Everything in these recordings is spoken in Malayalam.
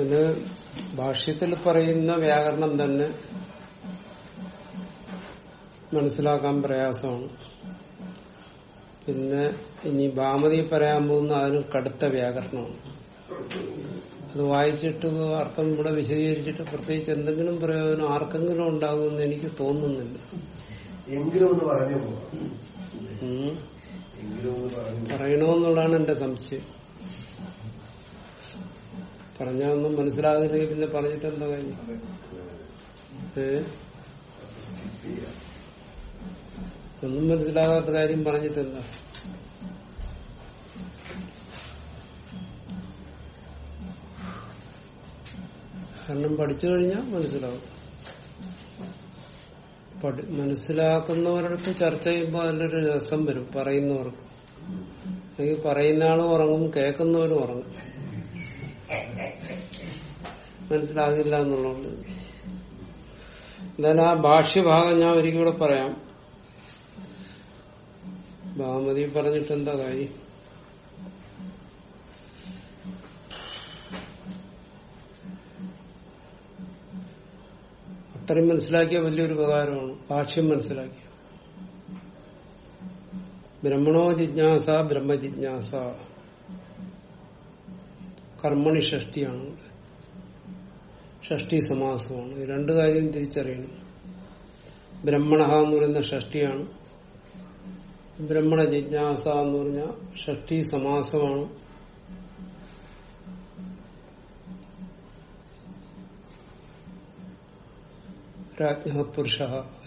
പിന്നെ ഭാഷ്യത്തിൽ പറയുന്ന വ്യാകരണം തന്നെ മനസ്സിലാക്കാൻ പ്രയാസമാണ്. പിന്നെ ഇനി ഭാമതി പറയാൻ പോകുന്ന അതിന് കടുത്ത വ്യാകരണമാണ്. അത് വായിച്ചിട്ട് അർത്ഥം ഇവിടെ വിശദീകരിച്ചിട്ട് പ്രത്യേകിച്ച് എന്തെങ്കിലും പ്രയോജനം ആർക്കെങ്കിലും ഉണ്ടാകുമെന്ന് എനിക്ക് തോന്നുന്നില്ല. പറയണമെന്നുള്ളതാണ് എന്റെ സംശയം. പറഞ്ഞാൽ ഒന്നും മനസ്സിലാകുന്നില്ലെങ്കിൽ പിന്നെ പറഞ്ഞിട്ട് എന്താ കാര്യം ഒന്നും മനസ്സിലാകാത്ത കാര്യം പറഞ്ഞിട്ട് എന്താ കാരണം പഠിച്ചു കഴിഞ്ഞാൽ മനസ്സിലാവും. മനസ്സിലാക്കുന്നവരടുത്ത് ചർച്ച ചെയ്യുമ്പോൾ അതിലൊരു രസം വരും പറയുന്നവർക്ക്. അല്ലെങ്കിൽ പറയുന്ന ആളും ഉറങ്ങും കേൾക്കുന്നവരും ഉറങ്ങും. മനസ്സിലാകില്ല എന്നുള്ളത് എന്തായാലും ആ ഭാഷ്യഭാഗം ഞാൻ ഒരിക്കൽ കൂടെ പറയാം. ഭാഗമതി പറഞ്ഞിട്ട് എന്താ കാര്യം? അത്രയും മനസ്സിലാക്കിയ വലിയൊരു ഉപകാരമാണ്. ഭാഷ്യം മനസ്സിലാക്കിയ. ബ്രഹ്മണോ ജിജ്ഞാസ ബ്രഹ്മജിജ്ഞാസ. കർമ്മണി ഷഷ്ടിയാണ്. ഷഷ്ടി സമാസമാണ്. രണ്ടു കാര്യം തിരിച്ചറിയണം. ബ്രഹ്മണ എന്ന് പറയുന്ന ഷഷ്ടിയാണ് ബ്രഹ്മണ ജിജ്ഞാസ എന്ന് പറഞ്ഞ ഷഷ്ടി സമാസമാണ്. രാജ്ഞ പുരുഷ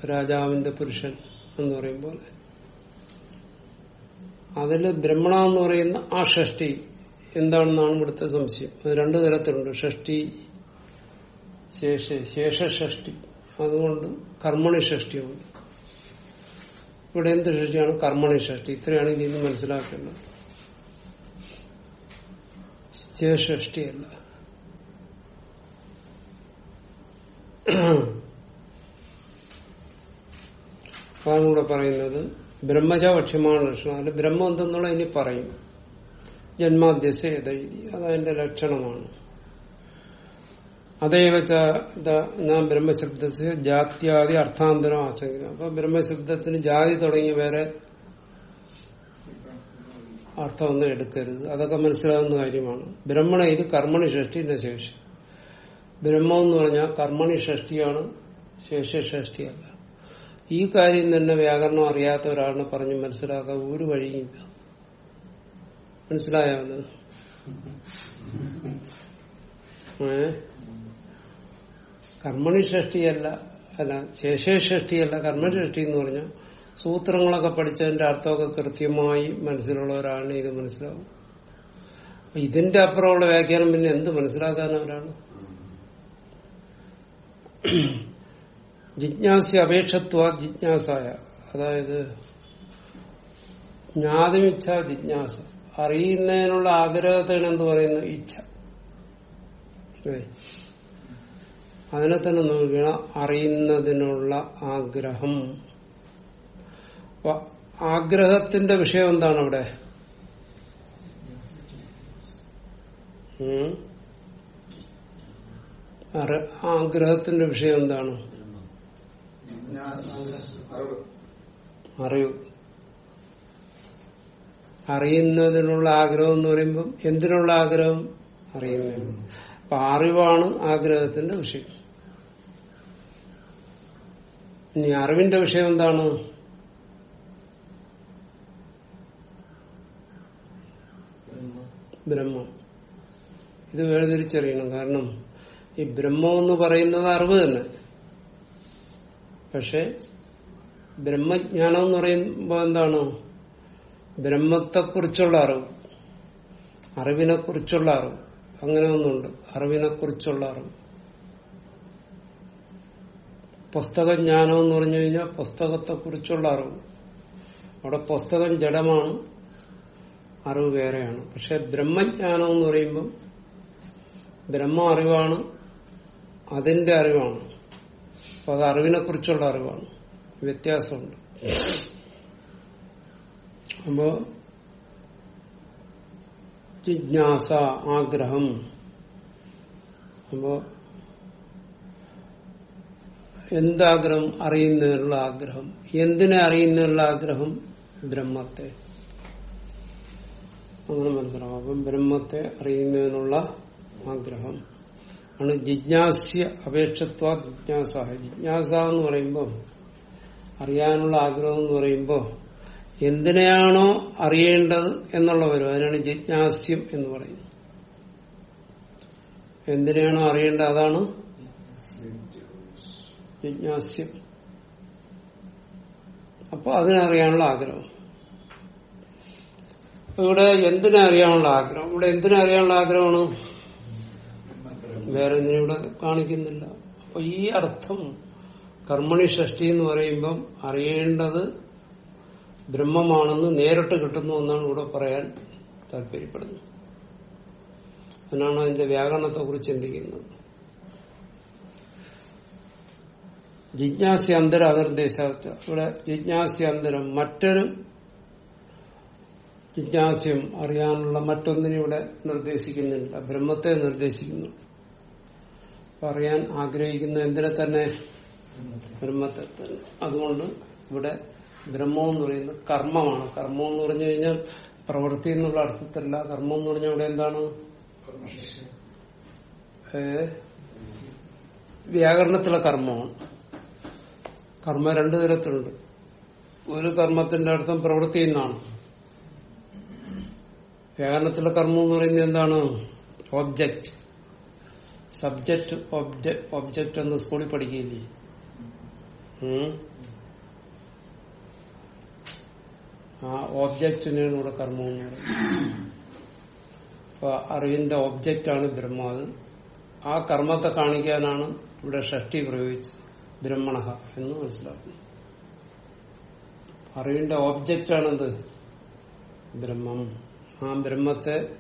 രാജാവിന്റെ പുരുഷൻ എന്ന് പറയും പോലെ അതിൽ ബ്രഹ്മണ എന്ന് പറയുന്ന ആ ഷഷ്ടി എന്താണെന്നാണ് ഇവിടുത്തെ സംശയം. അത് രണ്ടു തരത്തിലുണ്ട്. ഷഷ്ടി ശേഷ ശേഷഷ്ടി അതുകൊണ്ട് കർമ്മണി ഷഷ്ടിയാണ് ഇവിടെ എന്ത് ഷഷ്ടിയാണ് കർമ്മണി ഷഷ്ടി ഇത്രയാണ് ഇതിൽ നിന്ന് മനസ്സിലാക്കേണ്ടത്. ശേഷഷ്ടിയല്ല അതാണ് പറയുന്നത് ബ്രഹ്മജ ഭക്ഷ്യമാണ് ലക്ഷണം അല്ല ബ്രഹ്മം എന്തെന്നുള്ള ഇനി പറയും. ജന്മാദ്യസേതൈതി അതതിന്റെ ലക്ഷണമാണ്. അതേവ ച ദ- ഞാൻ ബ്രഹ്മശബ്ദത്തിന് ജാത്യാദി അർത്ഥാന്തരം ആശങ്ക അപ്പൊ ബ്രഹ്മശബ്ദത്തിന് ജാതി തുടങ്ങി വേറെ അർത്ഥമൊന്നും എടുക്കരുത്. അതൊക്കെ മനസ്സിലാകുന്ന കാര്യമാണ്. ബ്രഹ്മണ ഇത് കർമ്മണി ഷഷ്ടിന്റെ ശേഷി. ബ്രഹ്മം എന്ന് പറഞ്ഞാൽ കർമ്മണി ഷഷ്ടിയാണ് ശേഷി ഷഷ്ടിയല്ല ഈ കാര്യം തന്നെ വ്യാകരണം അറിയാത്ത ഒരാളിനെ പറഞ്ഞ് മനസ്സിലാക്കാൻ ഒരു വഴിയില്ല. മനസ്സിലായത് ഏ? കർമ്മണി ഷഷ്ടിയല്ല അല്ല ശേഷേ ഷഷ്ടിയല്ല കർമ്മണി ഷഷ്ടി എന്ന് പറഞ്ഞാൽ സൂത്രങ്ങളൊക്കെ പഠിച്ചതിന്റെ അർത്ഥമൊക്കെ കൃത്യമായി മനസ്സിലുള്ള ഒരാളിനെ ഇത് മനസ്സിലാവും. ഇതിന്റെ അപ്പുറമുള്ള വ്യാഖ്യാനം പിന്നെ എന്ത് മനസ്സിലാക്കാൻ ജിജ്ഞാസ അപേക്ഷത്വ ജിജ്ഞാസായ. അതായത് ജ്ഞാതിമിച്ഛ ജിജ്ഞാസ. അറിയുന്നതിനുള്ള ആഗ്രഹത്തിന് എന്ത് പറയുന്നു ഇച്ഛ? അതിനെ തന്നെ നോക്കുക. അറിയുന്നതിനുള്ള ആഗ്രഹം. ആഗ്രഹത്തിന്റെ വിഷയം എന്താണ് അവിടെ? ആഗ്രഹത്തിന്റെ വിഷയം എന്താണ്? അറിവ് അറിയുന്നതിനുള്ള ആഗ്രഹം എന്ന് പറയുമ്പം എന്തിനുള്ള ആഗ്രഹം? അറിയുന്നതിന് അപ്പൊ അറിവാണ് ആഗ്രഹത്തിന്റെ വിഷയം. ഇനി അറിവിന്റെ വിഷയം എന്താണ്? ബ്രഹ്മം. ഇത് വേർതിരിച്ചറിയണം. കാരണം ഈ ബ്രഹ്മം എന്ന് പറയുന്നത് അറിവ് തന്നെ. പക്ഷെ ബ്രഹ്മജ്ഞാനം എന്ന് പറയുമ്പോൾ എന്താണ്? ബ്രഹ്മത്തെക്കുറിച്ചുള്ള അറിവ്. അറിവിനെ കുറിച്ചുള്ള അറിവ്. അങ്ങനെ ഒന്നുണ്ട്. അറിവിനെ കുറിച്ചുള്ള അറിവ്. പുസ്തകജ്ഞാനം എന്ന് പറഞ്ഞു കഴിഞ്ഞാൽ പുസ്തകത്തെ കുറിച്ചുള്ള അറിവ്. അവിടെ പുസ്തകം ജഡമാണ് അറിവ് വേറെയാണ്. പക്ഷെ ബ്രഹ്മജ്ഞാനം എന്ന് പറയുമ്പം ബ്രഹ്മ അറിവാണ് അതിന്റെ അറിവാണ്. അപ്പൊ അത് അറിവിനെ കുറിച്ചുള്ള അറിവാണ്. വ്യത്യാസമുണ്ട്. അപ്പോ ജിജ്ഞാസ ആഗ്രഹം. അപ്പോ എന്താഗ്രഹം അറിയുന്നതിനുള്ള ആഗ്രഹം? എന്തിനെ അറിയുന്നതിനുള്ള ആഗ്രഹം? ബ്രഹ്മത്തെ. അങ്ങനെ മനസ്സിലാവും. അപ്പം ബ്രഹ്മത്തെ അറിയുന്നതിനുള്ള ആഗ്രഹം. ആണ് ജിജ്ഞാസ്യ അപേക്ഷത്വ ജിജ്ഞാസ ജിജ്ഞാസ എന്ന് പറയുമ്പോൾ അറിയാനുള്ള ആഗ്രഹം എന്ന് പറയുമ്പോൾ എന്തിനെയാണോ അറിയേണ്ടത് എന്നുള്ള വരും അതിനാണ് ജിജ്ഞാസ്യം എന്ന് പറയുന്നത്. എന്തിനെയാണോ അറിയേണ്ടത്? അതാണ് ജിജ്ഞാസ്യം. അപ്പൊ അതിനറിയാനുള്ള ആഗ്രഹം. ഇവിടെ എന്തിനെ അറിയാനുള്ള ആഗ്രഹം? ഇവിടെ എന്തിനെ അറിയാനുള്ള ആഗ്രഹമാണ്? വേറെ എന്തിനും ഇവിടെ കാണിക്കുന്നില്ല. അപ്പൊ ഈ അർത്ഥം കർമ്മണി ഷഷ്ടി എന്ന് പറയുമ്പം അറിയേണ്ടത് ബ്രഹ്മമാണെന്ന് നേരിട്ട് കിട്ടുന്നു എന്നാണ് ഇവിടെ പറയാൻ താല്പര്യപ്പെടുന്നത്. അതിനാണ് അതിന്റെ വ്യാകരണത്തെ കുറിച്ച് ചിന്തിക്കുന്നത്. ജിജ്ഞാസ്യന്തര അതിർദേശ ഇവിടെ ജിജ്ഞാസ്യാന്തരം മറ്റൊരു ജിജ്ഞാസ്യം അറിയാനുള്ള മറ്റൊന്നിനെ ഇവിടെ നിർദ്ദേശിക്കുന്നില്ല ബ്രഹ്മത്തെ നിർദ്ദേശിക്കുന്നു. അറിയാൻ ആഗ്രഹിക്കുന്ന എന്തിനെ തന്നെ? ബ്രഹ്മത്തെ തന്നെ. അതുകൊണ്ട് ഇവിടെ ബ്രഹ്മം എന്ന് പറയുന്നത് കർമ്മമാണ്. കർമ്മം എന്ന് പറഞ്ഞു കഴിഞ്ഞാൽ പ്രവൃത്തി എന്നുള്ള അർത്ഥത്തിലല്ല. കർമ്മം എന്ന് പറഞ്ഞാൽ ഇവിടെ എന്താണ്? വ്യാകരണത്തിലെ കർമ്മമാണ്. കർമ്മ രണ്ടു തരത്തിലുണ്ട്. ഒരു കർമ്മത്തിന്റെ അർത്ഥം പ്രവൃത്തി എന്നാണ്. വ്യാകരണത്തിലെ കർമ്മം എന്ന് പറയുന്നത് എന്താണ്? ഓബ്ജക്റ്റ് സബ്ജക്റ്റ് ഒബ്ജക്റ്റ് എന്ന് സ്കൂളിൽ പഠിക്കില്ലേ ആ ഓബ്ജക്റ്റിനാണ് ഇവിടെ കർമ്മം അപ്പൊ അറിവിന്റെ ഓബ്ജക്റ്റാണ് ബ്രഹ്മ. ആ കർമ്മത്തെ കാണിക്കാനാണ് ഇവിടെ ഷഷ്ടി പ്രയോഗിച്ചത്. ബ്രഹ്മണ എന്ന് മനസ്സിലാക്കുന്നു. അറിവിന്റെ ഓബ്ജക്റ്റാണെന്ത് ബ്രഹ്മം. ആ ബ്രഹ്മത്തെ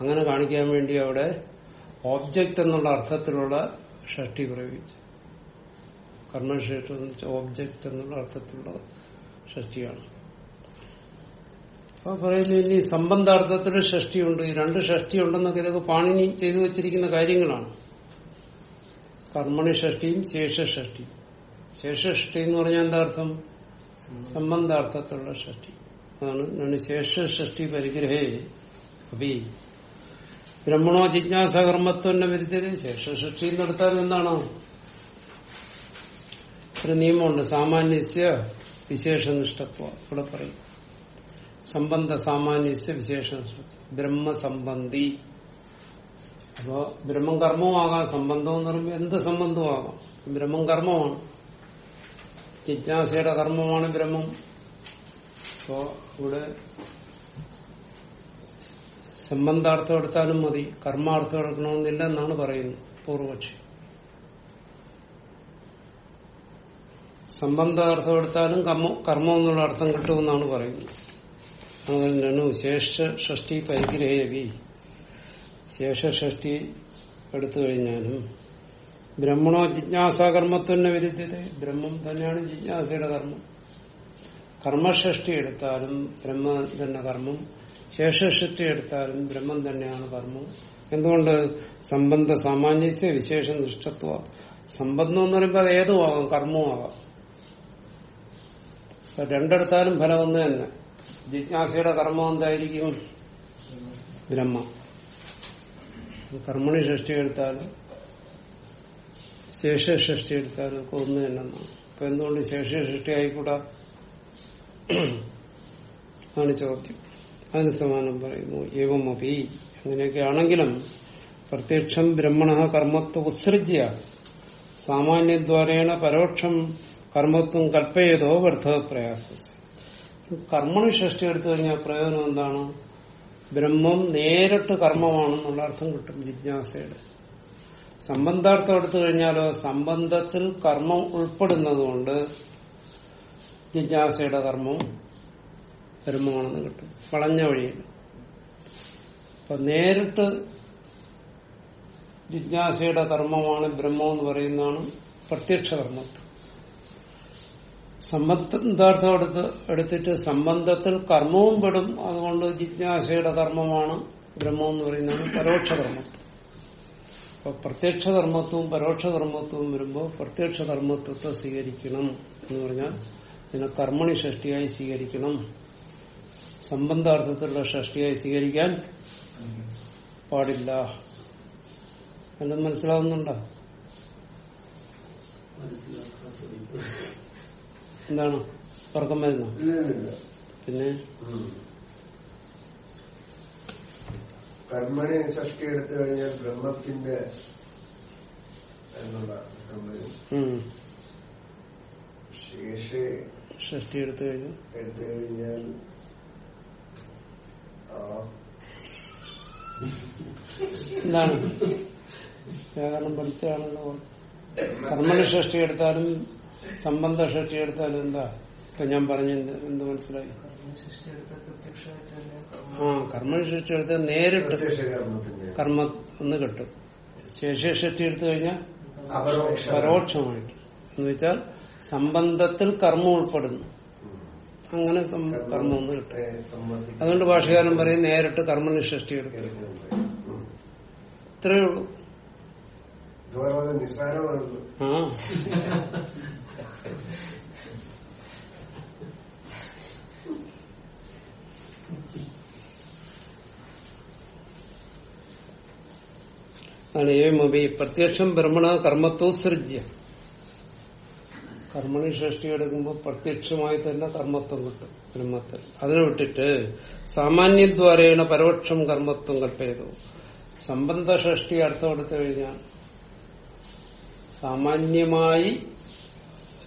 അങ്ങനെ കാണിക്കാൻ വേണ്ടി അവിടെ ഓബ്ജക്റ്റ് എന്നുള്ള അർത്ഥത്തിലുള്ള ഷഷ്ടി പ്രയോഗിച്ചു. കർമ്മശേഷം എന്ന് വെച്ചാൽ ഓബ്ജക്റ്റ് എന്നുള്ള അർത്ഥത്തിലുള്ള ഷഷ്ടിയാണ്. അപ്പൊ പറയുന്നു ഇനി സംബന്ധാർത്ഥത്തിൽ ഷഷ്ടിയുണ്ട്. രണ്ട് ഷഷ്ടി ഉണ്ടെന്നൊക്കെ ഇതൊക്കെ പാണിനി ചെയ്തു വെച്ചിരിക്കുന്ന കാര്യങ്ങളാണ്. കർമ്മണി ഷഷ്ടിയും ശേഷഷ്ടിയും ശേഷഷ്ടി എന്ന് പറഞ്ഞാൽ എന്താ അർത്ഥം സംബന്ധാർത്ഥത്തിലുള്ള ഷഷ്ടി. അതാണ് ഞാൻ ശേഷഷ്ടി പരിഗ്രഹേ. അഭി ബ്രഹ്മണോ ജിജ്ഞാസകർമ്മത്വം വിരുദ്ധത ശേഷഷ്ടി നടത്താൻ എന്താണ് ഒരു നിയമമുണ്ട്. സാമാന്യസ്യ വിശേഷനിഷ്ഠത്വ. ഇവിടെ പറയും. സംബന്ധ സാമാന്യസ്യ വിശേഷനിഷ്ഠത്വം. ബ്രഹ്മസംബന്ധി. അപ്പോ ബ്രഹ്മം കർമ്മവും ആകാം. സംബന്ധം എന്ന് പറയുമ്പോൾ എന്ത് ആകാം? ബ്രഹ്മം കർമ്മമാണ്. ജിജ്ഞാസയുടെ കർമ്മമാണ് ബ്രഹ്മം. അപ്പോ ഇവിടെ സംബന്ധാർത്ഥം എടുത്താലും മതി കർമാർത്ഥം എടുക്കണമെന്നില്ല എന്നാണ് പറയുന്നത് പൂർവപക്ഷി. സംബന്ധാർത്ഥം എടുത്താലും കർമ്മ എന്നുള്ള അർത്ഥം കിട്ടുമെന്നാണ് പറയുന്നത്. അതുകൊണ്ടാണ് ശേഷ ഷഷ്ടി പരിഗ്രഹേവി ശേഷ ഷഷ്ടി എടുത്തു കഴിഞ്ഞാലും ബ്രഹ്മണോ ജിജ്ഞാസാകർമ്മത്വന്റെ വിരുദ്ധത. ബ്രഹ്മം തന്നെയാണ് ജിജ്ഞാസയുടെ കർമ്മം. കർമ്മഷ്ടി എടുത്താലും ബ്രഹ്മം തന്നെ കർമ്മം. ശേഷഷ്ടി എടുത്താലും ബ്രഹ്മം തന്നെയാണ് കർമ്മം. എന്തുകൊണ്ട്? സംബന്ധ സാമാന്യസ്യ വിശേഷ നിഷ്ഠത്വ. സംബന്ധം എന്ന് പറയുമ്പോൾ അത് ഏതുമാകാം? അപ്പൊ രണ്ടെടുത്താലും ഫലം ഒന്ന് തന്നെ. ജിജ്ഞാസയുടെ കർമ്മം എന്തായിരിക്കും? ബ്രഹ്മ. കർമ്മണി ഷഷ്ടി എടുത്താലും ശേഷഷ്ടി സൃഷ്ടി ഒക്കെ ഒന്ന് തന്നെ അപ്പൊ എന്തുകൊണ്ട് ശേഷഷ്ടി ആയിക്കൂടാ ആണ് ചോദ്യം. അതിന് സമാനം പറയുന്നു ഏവമപി? അങ്ങനെയൊക്കെ ആണെങ്കിലും പ്രത്യക്ഷം ബ്രഹ്മണ കർമ്മത്വ ഉത്സൃജ്യ. സാമാന്യദ്വാരേണ പരോക്ഷം കർമ്മത്വം കൽപ്പയതോ വ്യർത്ഥ പ്രയാസ കർമ്മണി സൃഷ്ടി എടുത്തു കഴിഞ്ഞാൽ പ്രയോജനം എന്താണ്? ബ്രഹ്മം നേരിട്ട് കർമ്മമാണെന്നുള്ള അർത്ഥം കിട്ടും ജിജ്ഞാസയുടെ. സംബന്ധാർത്ഥം എടുത്തു കഴിഞ്ഞാലോ സംബന്ധത്തിൽ കർമ്മം ഉൾപ്പെടുന്നതുകൊണ്ട് ജിജ്ഞാസയുടെ കർമ്മവും ബ്രഹ്മമാണെന്ന് കിട്ടും. വളഞ്ഞ വഴിയിൽ. അപ്പൊ നേരിട്ട് ജിജ്ഞാസയുടെ കർമ്മമാണ് ബ്രഹ്മം എന്ന് പറയുന്നതാണ് പ്രത്യക്ഷ കർമ്മം. സംബന്ധാർത്ഥം എടുത്ത് എടുത്തിട്ട് സംബന്ധത്തിൽ കർമ്മവും പെടും. അതുകൊണ്ട് ജിജ്ഞാസയുടെ കർമ്മമാണ് ബ്രഹ്മം എന്ന് പറയുന്നതാണ് പരോക്ഷ കർമ്മം. അപ്പൊ പ്രത്യക്ഷ പരോക്ഷധർമ്മത്വവും പരോക്ഷ ധർമ്മത്വവും വരുമ്പോൾ പ്രത്യക്ഷ ധർമ്മത്വത്തെ സ്വീകരിക്കണം എന്ന് പറഞ്ഞാൽ ഇതിനെ കർമ്മണി ഷഷ്ടിയായി സ്വീകരിക്കണം. സംബന്ധാർത്ഥത്തിലുള്ള ഷഷ്ടിയായി സ്വീകരിക്കാൻ പാടില്ല. എല്ലാം മനസ്സിലാവുന്നുണ്ടോ? എന്താണ്? ഉറക്കം വരുന്നോ. പിന്നെ? കർമ്മനെ ഷഷ്ടി എടുത്തു കഴിഞ്ഞാൽ ബ്രഹ്മത്തിന്റെ എന്നുള്ള അർത്ഥം വരും ഉം, ശേഷെ ഷഷ്ടി എടുത്തു കഴിഞ്ഞു. എടുത്തു കഴിഞ്ഞാൽ എന്താണ്? വ്യാകരണം പഠിച്ചാണല്ലോ കർമ്മണ ഷഷ്ടി എടുത്താലും സംബന്ധ ഷഷ്ടി എടുത്താലും എന്താ? ഇപ്പൊ ഞാൻ പറഞ്ഞ എന്ത് മനസ്സിലായി? ആ എടുത്താൽ നേരിട്ട് കർമ്മ ഒന്ന് കിട്ടും. ശേഷിഷ്ടി എടുത്തു കഴിഞ്ഞാൽ പരോക്ഷമായിട്ട്. എന്ന് വെച്ചാൽ സംബന്ധത്തിൽ കർമ്മം ഉൾപ്പെടുന്നു. അങ്ങനെ കർമ്മം ഒന്ന് കിട്ടും. അതുകൊണ്ട് ഭാഷകാരൻ പറയും നേരിട്ട് കർമ്മ ഷഷ്ടി എടുക്കുക ഇത്രയേ ഉള്ളൂ. ആ. ആണ് ഏമപി പ്രത്യക്ഷം ബ്രഹ്മണ കർമ്മത്തോത്സൃജ്യ കർമ്മണി സൃഷ്ടി എടുക്കുമ്പോൾ പ്രത്യക്ഷമായി തന്നെ കർമ്മത്വം കിട്ടും ബ്രഹ്മത്തിൽ. അതിനെ വിട്ടിട്ട് സാമാന്യദ്വാരേണ പരോക്ഷം കർമ്മത്വം കൽപ്പയതു. സംബന്ധ ഷഷ്ടി അർത്ഥം എടുത്തു കഴിഞ്ഞാൽ സാമാന്യമായി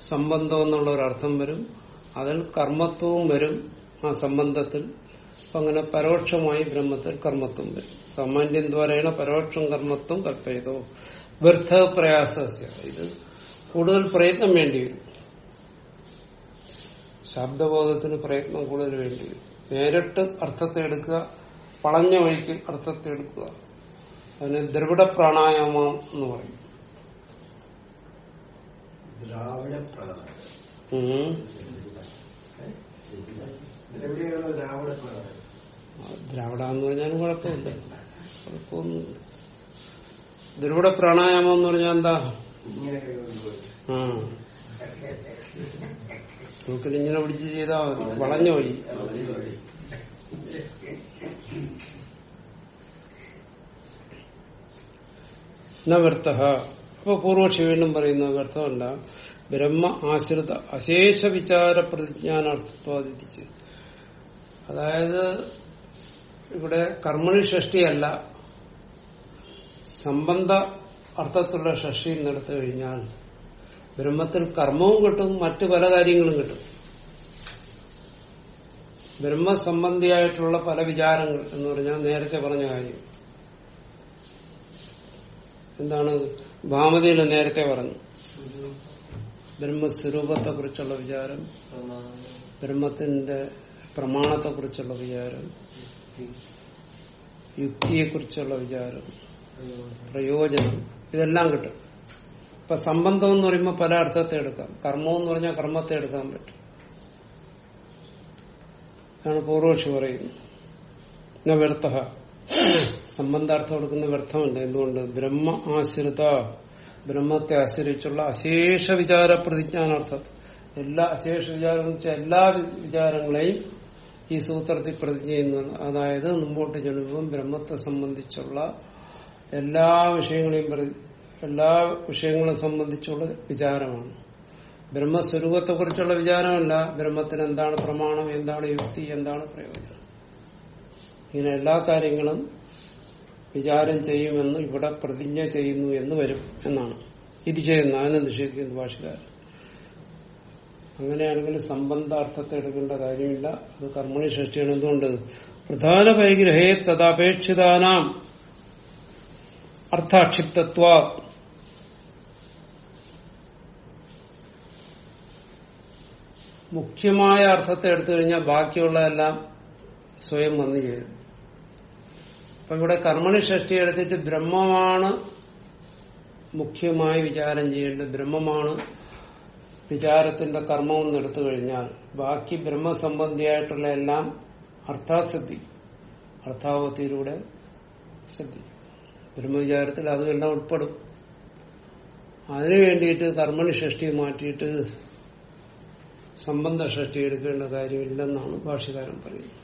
സംബന്ധം എന്നുള്ള ഒരു അർത്ഥം വരും. അതിൽ കർമ്മത്വവും വരും ആ സംബന്ധത്തിൽ. അങ്ങനെ പരോക്ഷമായി ബ്രഹ്മത്തിൽ കർമ്മത്വം വരും. സാമാന്യം ദ്വാരേണ പരോക്ഷം കർമ്മത്വം കൽപ്പയതോ. വ്യർത്ഥ പ്രയാസസ്യ. ഇത് കൂടുതൽ പ്രയത്നം വേണ്ടി വരും. ശബ്ദബോധത്തിന് പ്രയത്നം കൂടുതൽ വേണ്ടി വരും. നേരിട്ട് അർത്ഥത്തെ എടുക്കുക വളഞ്ഞ വഴിക്ക് അർത്ഥത്തെ എടുക്കുക. അതിന് ദ്രവിഡ പ്രാണായാമം എന്ന് പറയും. ദ്രാവിഡ പ്രാണായം ദ്രവിഡ ഇതിലെവിടെയുള്ള ദ്രാവിഡ പ്രാണായം ദ്രാവിഡ എന്ന് പറഞ്ഞാലും കുഴപ്പമില്ല. കുഴപ്പമൊന്നുമില്ല ദ്രവിഡ പ്രാണായാമം എന്ന് പറഞ്ഞാൽ എന്താ? നമുക്കിത് ഇങ്ങനെ പിടിച്ച് ചെയ്താൽ വളഞ്ഞ വഴി. ന വ്യർത്ഥ. അപ്പൊ പൂർവക്ഷി വീണ്ടും പറയുന്ന വ്യർത്ഥമല്ല ബ്രഹ്മ ആശ്രിത അശേഷ വിചാര പ്രതിജ്ഞാനാർത്ഥത്വാദിച്ച് അതായത് ഇവിടെ കർമ്മണി ഷഷ്ടിയല്ല സംബന്ധ അർത്ഥത്തിലുള്ള ഷഷ്ടി നടത്തു കഴിഞ്ഞാൽ ബ്രഹ്മത്തിൽ കർമ്മവും കിട്ടും മറ്റു പല കാര്യങ്ങളും കിട്ടും. ബ്രഹ്മസംബന്ധിയായിട്ടുള്ള പല വിചാരങ്ങൾ എന്ന് പറഞ്ഞാൽ നേരത്തെ പറഞ്ഞ കാര്യം. എന്താണ്? ഭാമതിയിൽ നേരത്തെ പറഞ്ഞു. ബ്രഹ്മസ്വരൂപത്തെ കുറിച്ചുള്ള വിചാരം ബ്രഹ്മത്തിന്റെ പ്രമാണത്തെ കുറിച്ചുള്ള വിചാരം യുക്തിയെക്കുറിച്ചുള്ള വിചാരം പ്രയോജനം ഇതെല്ലാം കിട്ടും. ഇപ്പൊ സംബന്ധം എന്ന് പറയുമ്പോൾ പല അർത്ഥത്തെ എടുക്കാം. കർമ്മം എന്ന് പറഞ്ഞാൽ കർമ്മത്തെ എടുക്കാൻ പറ്റും. ആണ് പൂർവക്ഷി പറയുന്നത്. വ്യർത്ഥ. സംബന്ധാർത്ഥം എടുക്കുന്ന വ്യർത്ഥമല്ല. എന്തുകൊണ്ട്? ബ്രഹ്മ ആശ്രിത. ബ്രഹ്മത്തെ ആശ്രയിച്ചുള്ള അശേഷ വിചാര പ്രതിജ്ഞാനാർത്ഥം എല്ലാ അശേഷ വിചാരം എല്ലാ വിചാരങ്ങളെയും ഈ സൂത്രത്തിൽ പ്രതിജ്ഞ അതായത് മുമ്പോട്ട് ചെല്ലുമ്പം ബ്രഹ്മത്തെ സംബന്ധിച്ചുള്ള എല്ലാ വിഷയങ്ങളെയും എല്ലാ വിഷയങ്ങളെ സംബന്ധിച്ചുള്ള വിചാരമാണ്. ബ്രഹ്മസ്വരൂപത്തെ കുറിച്ചുള്ള വിചാരമല്ല. ബ്രഹ്മത്തിന് എന്താണ് പ്രമാണം എന്താണ് യുക്തി എന്താണ് പ്രയോജനം? ഇങ്ങനെ എല്ലാ കാര്യങ്ങളും വിചാരം ചെയ്യുമെന്ന് ഇവിടെ പ്രതിജ്ഞ ചെയ്യുന്നു എന്ന് വരും എന്നാണ്. ഇത് ചെയ്യുന്ന അതിനെ നിഷേധിക്കുന്നു ഭാഷകാരൻ? അങ്ങനെയാണെങ്കിൽ സംബന്ധാർത്ഥത്തെ എടുക്കേണ്ട കാര്യമില്ല. അത് കർമ്മണി ഷഷ്ടിയാണ് എന്തുകൊണ്ട്? പ്രധാന പരിഗ്രഹേ തദപേക്ഷിതാനാം. അർത്ഥാക്ഷിപ്തത്വ. മുഖ്യമായ അർത്ഥത്തെ എടുത്തു കഴിഞ്ഞാൽ ബാക്കിയുള്ളതെല്ലാം സ്വയം വന്നു ചേരും. അപ്പൊ ഇവിടെ കർമ്മണി ഷഷ്ടി എടുത്തിട്ട് ബ്രഹ്മമാണ് മുഖ്യമായി വിചാരം ചെയ്യേണ്ടത്. ബ്രഹ്മമാണ് വിചാരത്തിന്റെ കർമ്മം എടുത്തു കഴിഞ്ഞാൽ ബാക്കി ബ്രഹ്മസംബന്ധിയായിട്ടുള്ള എല്ലാം അർത്ഥാസിദ്ധി അർത്ഥാവത്തിയിലൂടെ സിദ്ധിക്കും ബ്രഹ്മവിചാരത്തിൽ അതുമെല്ലാം ഉൾപ്പെടും. അതിനു വേണ്ടിയിട്ട് കർമ്മണി ഷഷ്ടി മാറ്റിയിട്ട് സംബന്ധ ഷഷ്ടി എടുക്കേണ്ട കാര്യമില്ലെന്നാണ് ഭാഷകാരൻ പറയുന്നത്.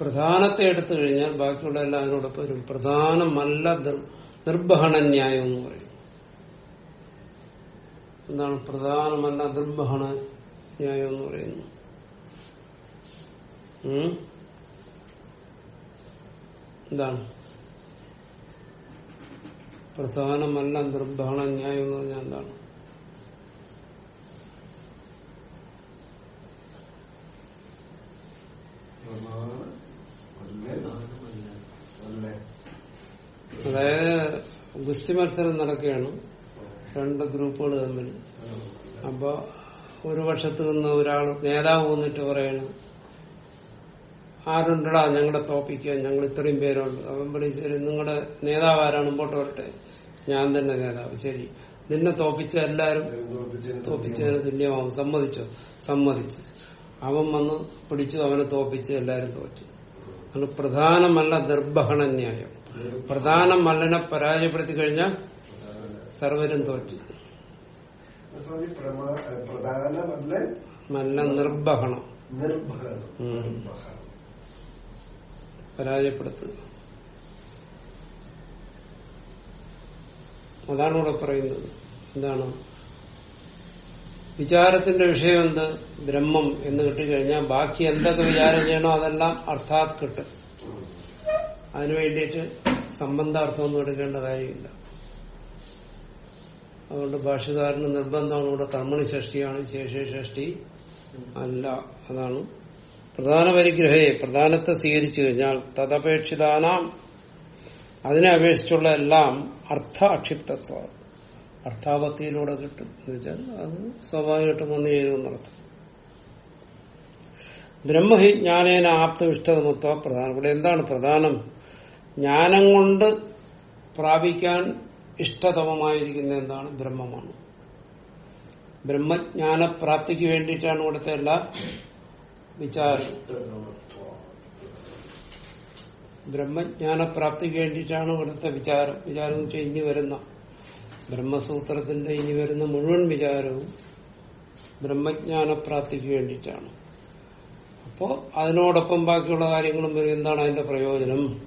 പ്രധാനത്തെ എടുത്തു കഴിഞ്ഞാൽ ബാക്കിയുള്ള എല്ലാം അതിനോടൊപ്പം വരും പ്രധാനമല്ല നിർ- നിർവഹണ ന്യായം എന്ന് പറയും. എന്താണ് പ്രധാനമല്ല ദുർബഹണ ന്യായം എന്ന് പറയുന്നു? എന്താണ്? പ്രധാനമല്ല ദുർബഹണ ന്യായം എന്ന് പറഞ്ഞാൽ എന്താണ്? അതായത് ഗുസ്തി മത്സരം നടക്കുകയാണ്. രണ്ട് ഗ്രൂപ്പുകൾ തമ്മിൽ. അപ്പൊ ഒരു പക്ഷത്ത് നിന്ന് ഒരാൾ നേതാവ് വന്നിട്ട് പറയണം ആരുണ്ടടാ ഞങ്ങളെ തോപ്പിക്ക് ഞങ്ങൾ ഇത്രയും പേരുണ്ട്. അവൻ പറയും ശരി നിങ്ങളുടെ നേതാവ് ആരാണ്? മുമ്പോട്ട് വരട്ടെ. ഞാൻ തന്നെ നേതാവ്. ശരി. നിന്നെ തോപ്പിച്ച എല്ലാരും തോപ്പിച്ചതിന് തുല്യമാവും. സമ്മതിച്ചോ? സമ്മതിച്ചു. അവൻ വന്ന് പിടിച്ചു അവനെ തോപ്പിച്ച് എല്ലാരും തോറ്റു. അത് പ്രധാനമല്ല നിർബഹണ ന്യായം. പ്രധാന മല്ലനെ പരാജയപ്പെടുത്തി കഴിഞ്ഞാൽ സർവരും തോറ്റി. നല്ല നിർബഹണം. പരാജയപ്പെടുത്തുക. അതാണ് ഇവിടെ പറയുന്നത്. എന്താണ്? വിചാരത്തിന്റെ വിഷയം എന്ത്? ബ്രഹ്മം എന്ന് കിട്ടിക്കഴിഞ്ഞാൽ ബാക്കി എന്തൊക്കെ വിചാരം ചെയ്യണോ അതെല്ലാം അർത്ഥാത് കിട്ടും. അതിനു വേണ്ടിയിട്ട് സംബന്ധാർത്ഥമൊന്നും എടുക്കേണ്ട കാര്യമില്ല. അതുകൊണ്ട് ഭാഷകാരന് നിർബന്ധമാണ്. ഇവിടെ കർമ്മണി ഷഷ്ടിയാണ് ശേഷി ഷഷ്ടി അല്ല അതാണ്. പ്രധാന പരിഗ്രഹയെ പ്രധാനത്തെ സ്വീകരിച്ചു കഴിഞ്ഞാൽ തദപേക്ഷിതാനാം. അതിനെ അപേക്ഷിച്ചുള്ള എല്ലാം അർത്ഥ അക്ഷിപ്തത്വ അർത്ഥാപത്തിയിലൂടെ കിട്ടും. എന്ന് വെച്ചാൽ അത് സ്വാഭാവികമായിട്ടും വന്നു ചേരുമെന്നർത്ഥം ബ്രഹ്മഹി ജ്ഞാനേന ആപ്തവിഷ്ടതമത്വ പ്രധാനം. ഇവിടെ എന്താണ് പ്രധാനം? ജ്ഞാനം കൊണ്ട് പ്രാപിക്കാൻ ഇഷ്ടതമമായിരിക്കുന്ന എന്താണ് ബ്രഹ്മമാണ്. ബ്രഹ്മജ്ഞാനപ്രാപ്തിക്ക് വേണ്ടിയിട്ടാണ് ഇവിടുത്തെ എല്ലാ വിചാരം ബ്രഹ്മജ്ഞാനപ്രാപ്തിക്ക് വേണ്ടിയിട്ടാണ് ഇവിടുത്തെ വിചാരം. വിചാരം എന്ന് വെച്ചാൽ ഇനി വരുന്ന ബ്രഹ്മസൂത്രത്തിന്റെ ഇനി വരുന്ന മുഴുവൻ വിചാരവും ബ്രഹ്മജ്ഞാനപ്രാപ്തിക്ക് വേണ്ടിയിട്ടാണ്. അപ്പോ അതിനോടൊപ്പം ബാക്കിയുള്ള കാര്യങ്ങളും വരും. എന്താണ് അതിന്റെ പ്രയോജനം?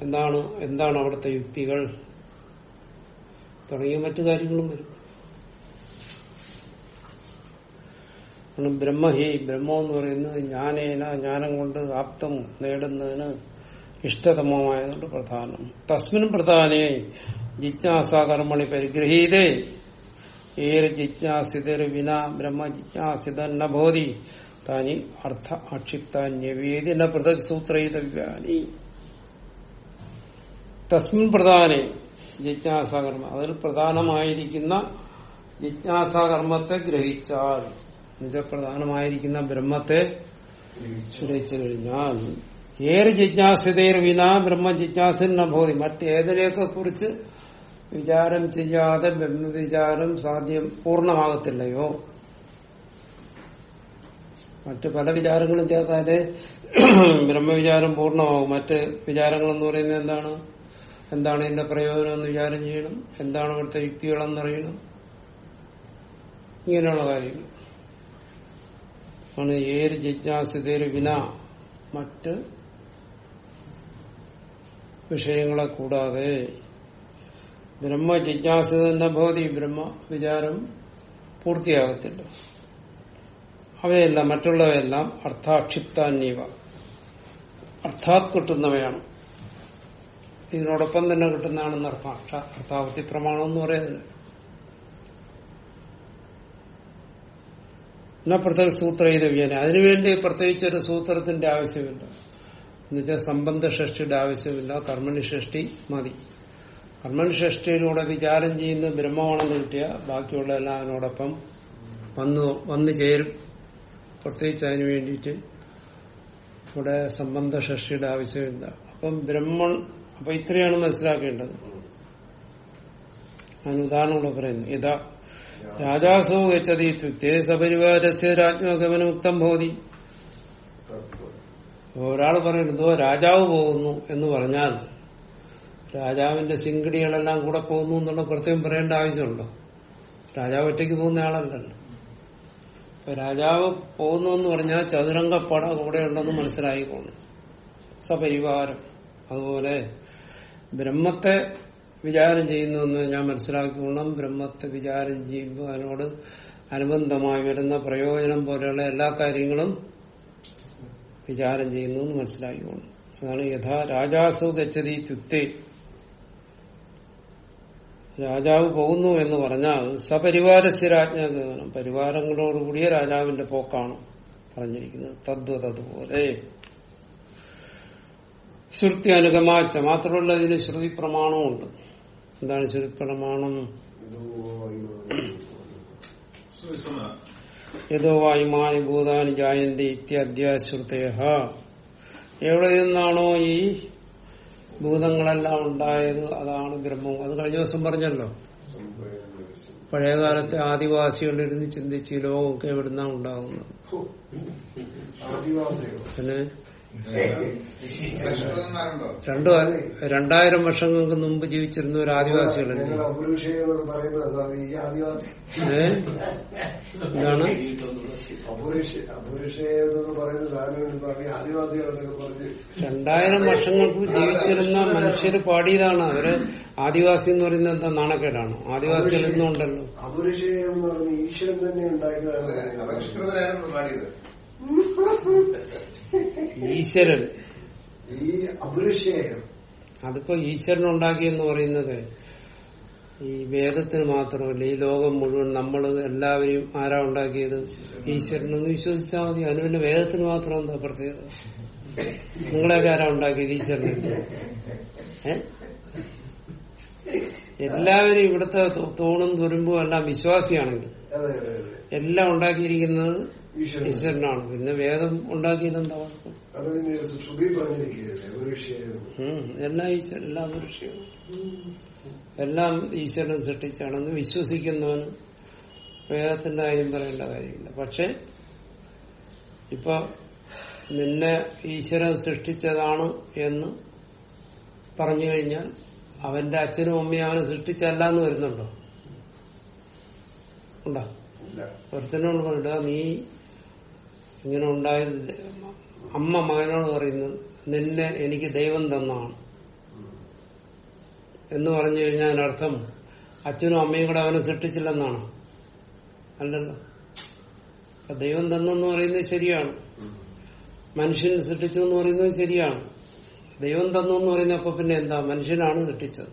എന്താണ്? എന്താണ് അവിടുത്തെ യുക്തികൾ? തുടങ്ങിയ മറ്റു കാര്യങ്ങളും വരും. കാരണം ബ്രഹ്മഹി ബ്രഹ്മം എന്ന് പറയുന്നത് ജ്ഞാനേന ജ്ഞാനം കൊണ്ട് ആപ്തം നേടുന്നതിന് ഇഷ്ടതമമായതുകൊണ്ട് പ്രധാനം. തസ്മിനും പ്രധാനേ ജിജ്ഞാസാകർമ്മണി പരിഗ്രഹീതേ. ഏറെ ജിജ്ഞാസിതർ വിന ബ്രഹ്മ ജിജ്ഞാസിതൻ നബോധി താനി അർത്ഥ ആക്ഷിപ്താന്യവേദി ന പൃഥക് സൂത്രയിതവ്യാനി തസ്മിൻ പ്രധാനെ ജിജ്ഞാസാകർമ്മ. അതിൽ പ്രധാനമായിരിക്കുന്ന ജിജ്ഞാസാകർമ്മത്തെ ഗ്രഹിച്ചാൽ നിജപ്രധാനമായിരിക്കുന്ന പ്രധാനമായിരിക്കുന്ന ബ്രഹ്മത്തെ ഗ്രഹിച്ചു കഴിഞ്ഞാൽ ഏത് ജിജ്ഞാസിതേർ വിന ബ്രഹ്മ ജിജ്ഞാസ ബോധി മറ്റേതിനെയൊക്കെ കുറിച്ച് വിചാരം ചെയ്യാതെ ബ്രഹ്മവിചാരം സാധ്യം പൂർണമാകത്തില്ലയോ? മറ്റ് പല വിചാരങ്ങളും ചേർത്താലേ ബ്രഹ്മവിചാരം പൂർണമാകും. മറ്റ് വിചാരങ്ങളെന്ന് പറയുന്നത് എന്താണ്? എന്താണ് ഇതിന്റെ പ്രയോജനം എന്ന് വിചാരം ചെയ്യണം? എന്താണ് ഇവിടുത്തെ യുക്തികളെന്നറിയണം ഇങ്ങനെയുള്ള കാര്യങ്ങൾ. ആണ് ഏര് ജിജ്ഞാസിതേര് വിന മറ്റ് വിഷയങ്ങളെ കൂടാതെ ബ്രഹ്മ ജിജ്ഞാസിതന്റെ ഭവതി ബ്രഹ്മ വിചാരം പൂർത്തിയാകത്തില്ല. അവയെല്ലാം മറ്റുള്ളവയെല്ലാം അർത്ഥാക്ഷിപ്താന്യവ. അർത്ഥാത് കിട്ടുന്നവയാണ്. ഇതിനോടൊപ്പം തന്നെ കിട്ടുന്നതാണെന്ന് അർത്ഥം. അർത്ഥ- അർത്ഥാവധി പ്രമാണം എന്ന് പറയുന്നത്. എന്നാ പ്രത്യേക സൂത്ര ഇതവ്യന അതിനുവേണ്ടി പ്രത്യേകിച്ച് ഒരു സൂത്രത്തിന്റെ ആവശ്യമില്ല. എന്നുവെച്ചാൽ സംബന്ധ ഷഷ്ടിയുടെ ആവശ്യമില്ല. കർമ്മണി ഷഷ്ടി മതി. കർമ്മണി ഷഷ്ടിയിലൂടെ വിചാരം ചെയ്യുന്ന ബ്രഹ്മമാണെന്ന് കിട്ടിയ ബാക്കിയുള്ള എല്ലാം അതിനോടൊപ്പം വന്നു വന്നു ചേരും. പ്രത്യേകിച്ച് അതിനു വേണ്ടിയിട്ട്. ഇവിടെ സംബന്ധ ഷഷ്ടിയുടെ ആവശ്യമില്ല. അപ്പം ബ്രഹ്മൺ അപ്പൊ ഇത്രയാണ് മനസ്സിലാക്കേണ്ടത്. ഞാൻ ഉദാഹരണം കൂടെ പറയുന്നു. ഇതാ രാജാസോ ഗച്ഛതി ഇത്യുക്തേ സപരിവാരസ്യ രാജ്ഞോഗമനമുക്തം ഭവതി. ഒരാൾ പറയുന്നത് "ഇതോ രാജാവ് പോകുന്നു എന്ന് പറഞ്ഞാൽ രാജാവിന്റെ സിംഗടികളെല്ലാം കൂടെ പോകുന്നു എന്നുള്ള പ്രത്യേകം പറയേണ്ട ആവശ്യമുണ്ടോ? രാജാവ് ഒറ്റയ്ക്ക് പോകുന്ന ആളല്ലല്ലോ. അപ്പൊ രാജാവ് പോകുന്നു എന്ന് പറഞ്ഞാൽ ചതുരംഗപ്പട കൂടെ ഉണ്ടെന്ന് മനസ്സിലായിക്കോണം സപരിവാരം. അതുപോലെ ബ്രഹ്മത്തെ വിചാരം ചെയ്യുന്നു എന്ന് ഞാൻ മനസ്സിലാക്കിക്കൊള്ളാം ബ്രഹ്മത്തെ വിചാരം ചെയ്യുമ്പോൾ അതിനോട് അനുബന്ധമായി വരുന്ന പ്രയോജനം പോലെയുള്ള എല്ലാ കാര്യങ്ങളും വിചാരം ചെയ്യുന്നു എന്ന് മനസ്സിലാക്കിക്കോണം അതാണ് യഥാ രാജാസു ഗച്ഛതി ത്യുക്തേ. രാജാവ് പോകുന്നു എന്ന് പറഞ്ഞാൽ സപരിവാരസ്യ രാജ്ഞാഗമനം പരിവാരങ്ങളോടുകൂടിയ രാജാവിന്റെ പോക്കാണ് പറഞ്ഞിരിക്കുന്നത്. തദ്വത് ശ്രുതി അനുഗമാച്ച. മാത്രമല്ല ഇതിന് ശ്രുതി പ്രമാണമുണ്ട്. എന്താണ് ശ്രുതി പ്രമാണം? യഥോ വായുമാനി ഭൂതാനി ജായന്തി ഇത്യാദ്യാശ്രുതയ എവിടെ നിന്നാണോ ഈ ഭൂതങ്ങളെല്ലാം ഉണ്ടായത്? അതാണ് ബ്രഹ്മം. അത് കഴിഞ്ഞ ദിവസം പറഞ്ഞല്ലോ. പഴയകാലത്തെ ആദിവാസികളിരുന്ന് ചിന്തിച്ച് ഈ ലോകമൊക്കെ എവിടുന്നാണ് ഉണ്ടാകുന്നത് പിന്നെ രണ്ടു രണ്ടായിരം വർഷങ്ങൾക്ക് മുമ്പ് ജീവിച്ചിരുന്ന ഒരു ആദിവാസികളുണ്ട്. നിങ്ങൾ അപുരുഷയം എന്നൊക്കെ പറയുന്നത് ആദിവാസി ഏ? എന്താണ്? രണ്ടായിരം വർഷങ്ങൾക്ക് ജീവിച്ചിരുന്ന മനുഷ്യർ പാടിയതാണ്. അവർ ആദിവാസി എന്ന് പറയുന്നത് എന്താ? നാണക്കേടാണ്. ആദിവാസികൾ എന്നുണ്ടല്ലോ ഉണ്ടല്ലോ അപുരുഷയം എന്ന് പറയുന്ന ഈശ്വരൻ തന്നെ ഉണ്ടാക്കിയതാണ്. ഈശ്വരൻ. ഈ അപുരുഷേയം അതിപ്പോ ഈശ്വരൻ ഉണ്ടാക്കിയെന്ന് പറയുന്നത് ഈ വേദത്തിന് മാത്രമല്ല ഈ ലോകം മുഴുവൻ നമ്മൾ എല്ലാവരെയും ആരാ ഉണ്ടാക്കിയത്? ഈശ്വരനെന്ന് വിശ്വസിച്ചാൽ മതി. അതിന് പിന്നെ വേദത്തിന് മാത്രം എന്താ പ്രത്യേകത? നിങ്ങളെയൊക്കെ ആരാ ഉണ്ടാക്കിയത് ഈശ്വരനെ? ഏ? എല്ലാവരും ഇവിടുത്തെ തോണും തുരുമ്പും എല്ലാം വിശ്വാസിയാണെങ്കിൽ എല്ലാം ഉണ്ടാക്കിയിരിക്കുന്നത് ഈശ്വരനാണ് പിന്നെ വേദം ഉണ്ടാക്കിയത് എന്താ എല്ലാ ഈശ്വരൻ എല്ലാം മനുഷ്യവും എല്ലാം ഈശ്വരൻ സൃഷ്ടിച്ചാണെന്ന് വിശ്വസിക്കുന്നവന് വേദത്തിന്റെ കാര്യം പറയേണ്ട കാര്യമില്ല. പക്ഷെ ഇപ്പൊ നിന്നെ ഈശ്വരൻ സൃഷ്ടിച്ചതാണ് എന്ന് പറഞ്ഞു കഴിഞ്ഞാൽ അവന്റെ അച്ഛനും അമ്മയും അവനെ സൃഷ്ടിച്ചല്ല എന്ന് വരുന്നുണ്ടോ? ഉണ്ടോ? ഒരുത്തനോട് പറഞ്ഞിട്ട് നീ ഇങ്ങനെ ഉണ്ടായത് അമ്മ മകനോട് പറയുന്നത് നിന്നെ എനിക്ക് ദൈവം തന്നാണ് എന്ന് പറഞ്ഞു കഴിഞ്ഞാൽ അതിനർത്ഥം അച്ഛനും അമ്മയും കൂടെ അവനെ സൃഷ്ടിച്ചില്ലെന്നാണ്? അല്ലല്ലോ. ദൈവം തന്നെന്ന് പറയുന്നത് ശരിയാണ്. മനുഷ്യൻ സൃഷ്ടിച്ചു എന്ന് പറയുന്നത് ശരിയാണ്. ദൈവം തന്നു എന്ന് പറയുന്നപ്പോ പിന്നെ എന്താ? മനുഷ്യനാണ് സൃഷ്ടിച്ചത്.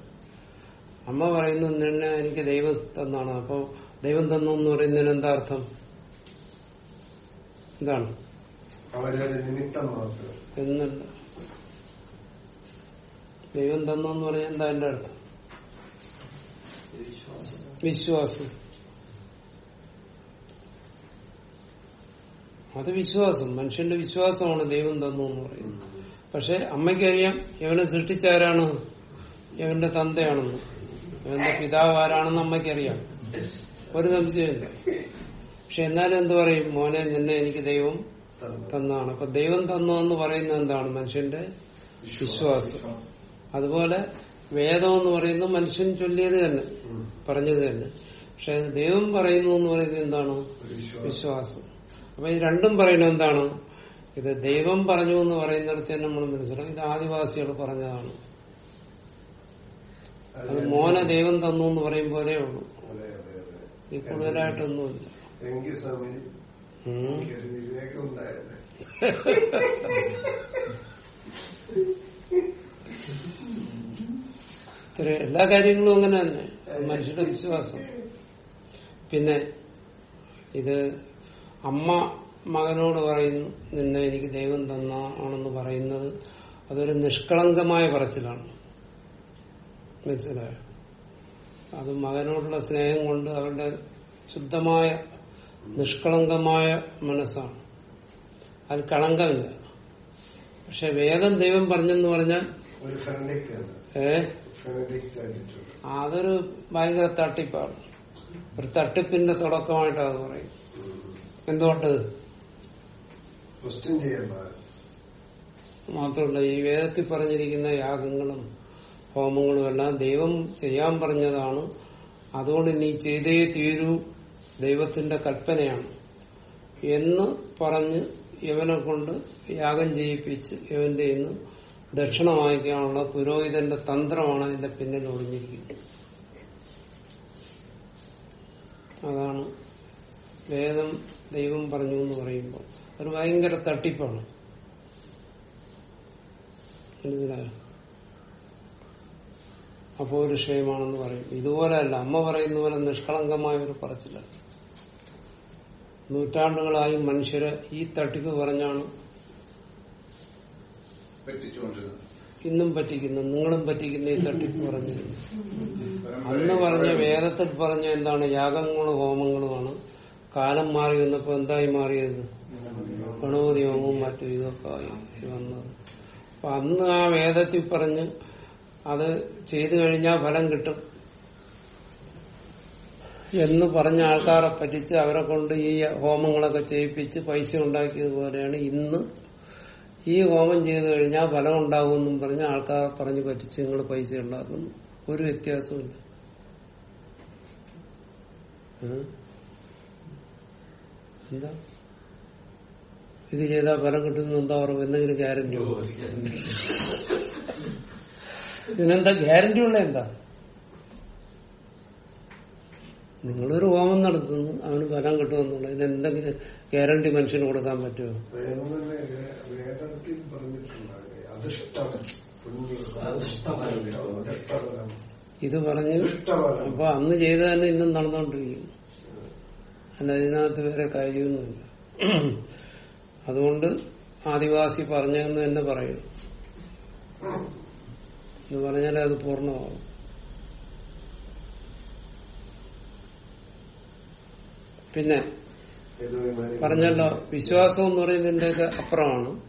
അമ്മ പറയുന്നു നിന്നെ എനിക്ക് ദൈവം തന്നാണ് അപ്പോ ദൈവം തന്നു എന്ന് പറയുന്നതിന് എന്താ അർത്ഥം? മാത്രം. എന്നല്ല ദൈവം തന്നു എന്ന് പറഞ്ഞാൽ എന്താ എന്റെ അർത്ഥം? വിശ്വാസം. അത് വിശ്വാസം. മനുഷ്യന്റെ വിശ്വാസമാണ് ദൈവം തന്നു എന്ന് പറയുന്നത്. പക്ഷെ അമ്മയ്ക്കറിയാം ഇവനെ സൃഷ്ടിച്ചാരാണ് ഇവന്റെ തന്തയാണെന്ന്. ഇവന്റെ പിതാവ് ആരാണെന്ന് അമ്മയ്ക്കറിയാം. ഒരു സംശയമില്ല പക്ഷെ എന്നാലും എന്ത് പറയും? മോനെ നിന്നെ എനിക്ക് ദൈവം തന്നു. തന്നാണ്. അപ്പൊ ദൈവം തന്നു എന്ന് പറയുന്നത് എന്താണ്? മനുഷ്യന്റെ വിശ്വാസം. അതുപോലെ വേദം എന്ന് പറയുന്നത് മനുഷ്യൻ ചൊല്ലിയത് തന്നെ. പറഞ്ഞത് തന്നെ. പക്ഷെ ദൈവം പറയുന്നു എന്ന് പറയുന്നത് എന്താണ്? വിശ്വാസം. അപ്പൊ ഈ രണ്ടും പറയുന്നത് എന്താണ്? ഇത് ദൈവം പറഞ്ഞു എന്ന് പറയുന്നിടത്ത് തന്നെ നമ്മൾ മനസ്സിലാക്കും. ഇത് ആദിവാസികൾ പറഞ്ഞതാണ്. അത് മോനെ ദൈവം തന്നു എന്ന് പറയും പോലെയുള്ളൂ ഈ കൂടുതലായിട്ടൊന്നുമില്ല. താങ്ക് യു സ്വാമി ഉം. എനിക്കൊരു വിവേകം ഉണ്ടായിരുന്നു. എല്ലാ കാര്യങ്ങളും അങ്ങനെ തന്നെ. മനുഷ്യരുടെ വിശ്വാസം. പിന്നെ ഇത് അമ്മ മകനോട് പറയുന്നു നിന്നെ എനിക്ക് ദൈവം തന്ന ആണെന്ന് പറയുന്നത് അതൊരു നിഷ്കളങ്കമായ പറച്ചിലാണ്. മനസ്സിലായോ? അത് മകനോടുള്ള സ്നേഹം കൊണ്ട് അവരുടെ ശുദ്ധമായ നിഷ്കളങ്കമായ മനസ്സാണ്. അത് കളങ്കമില്ല. പക്ഷെ വേദം ദൈവം പറഞ്ഞെന്ന് പറഞ്ഞാൽ ആറ്റിറ്റ്യൂഡ് അതൊരു ഭയങ്കര തട്ടിപ്പാണ്. ഒരു തട്ടിപ്പിന്റെ തുടക്കമായിട്ട് അത് പറയും എന്തുകൊണ്ട്? മാത്രമല്ല ഈ വേദത്തിൽ പറഞ്ഞിരിക്കുന്ന യാഗങ്ങളും ഹോമങ്ങളും എല്ലാം ദൈവം ചെയ്യാൻ പറഞ്ഞതാണ്. അതുകൊണ്ട് നീ ചെയ്തേ തീരൂ. ദൈവത്തിന്റെ കൽപ്പനയാണ്. എന്ന് പറഞ്ഞ് യവനെ കൊണ്ട് യാഗം ചെയ്യിപ്പിച്ച് യവന്റെ ഇന്ന് ദക്ഷിണ വാങ്ങിക്കാനുള്ള പുരോഹിതന്റെ തന്ത്രമാണ് അതിന്റെ പിന്നിൽ ഒളിഞ്ഞിരിക്കുന്നത്. അതാണ് വേദം ദൈവം പറഞ്ഞു എന്ന് പറയുമ്പോൾ. ഒരു ഭയങ്കര തട്ടിപ്പാണ്. മനസ്സിലായോ? ക്ഷയമാണെന്ന് പറയും. ഇതുപോലെയല്ല. അമ്മ പറയുന്ന പോലെ നിഷ്കളങ്കമായ ഒരു നൂറ്റാണ്ടുകളായി മനുഷ്യരെ ഈ തട്ടിപ്പ് പറഞ്ഞാണ് ഇന്നും പറ്റിക്കുന്നു നിങ്ങളും പറ്റിക്കുന്ന ഈ തട്ടിപ്പ് പറഞ്ഞു അന്ന് പറഞ്ഞ വേദത്തിൽ പറഞ്ഞ എന്താണ്? യാഗങ്ങളും ഹോമങ്ങളുമാണ്. കാലം മാറി വന്നപ്പോ എന്തായി മാറിയത്? ഗണപതി ഹോമവും മറ്റും ഇതൊക്കെ വന്നത്. അപ്പൊ അന്ന് ആ വേദത്തിൽ പറഞ്ഞ് അത് ചെയ്തു കഴിഞ്ഞാൽ ഫലം കിട്ടും. എന്ന് പറഞ്ഞ ആൾക്കാരെ പറ്റിച്ച് അവരെ കൊണ്ട് ഈ ഹോമങ്ങളൊക്കെ ചെയ്യിപ്പിച്ച് പൈസ ഉണ്ടാക്കിയതുപോലെയാണ് ഇന്ന് ഈ ഹോമം ചെയ്തു കഴിഞ്ഞാൽ ഫലം ഉണ്ടാകുമെന്നും പറഞ്ഞ് ആൾക്കാരെ പറഞ്ഞ് പറ്റിച്ച് നിങ്ങൾ പൈസ ഉണ്ടാക്കുന്നു. ഒരു വ്യത്യാസമില്ല? എന്താ? ഇത് ചെയ്താൽ ഫലം കിട്ടുന്ന എന്താ പറയുക? എന്തെങ്കിലും ഗ്യാരണ്ടി ഉണ്ടോ ഇതിനെന്താ ഗ്യാരണ്ടി ഉള്ള എന്താ? നിങ്ങളൊരു ഹോമം നടത്തുന്നു. അവന് ഫലം കിട്ടുമെന്നുള്ളത്. ഇതിന് എന്തെങ്കിലും ഗ്യാരണ്ടി മനുഷ്യന് കൊടുക്കാൻ പറ്റുമോ? വേദം വേദത്തിൽ ഇത് പറഞ്ഞു അപ്പൊ അന്ന് ചെയ്ത് തന്നെ ഇന്നും നടന്നുകൊണ്ടിരിക്കും അല്ല ഇതിനകത്ത് വേറെ കാര്യമൊന്നുമില്ല. അതുകൊണ്ട് ആദിവാസി പറഞ്ഞതെന്ന് തന്നെ പറയണം എന്ന് പറഞ്ഞാലേ അത് പൂർണമാകും പിന്നെ പറഞ്ഞല്ലോ വിശ്വാസം എന്ന് പറയുന്നതിന്റെയൊക്കെ അപ്പുറമാണ്.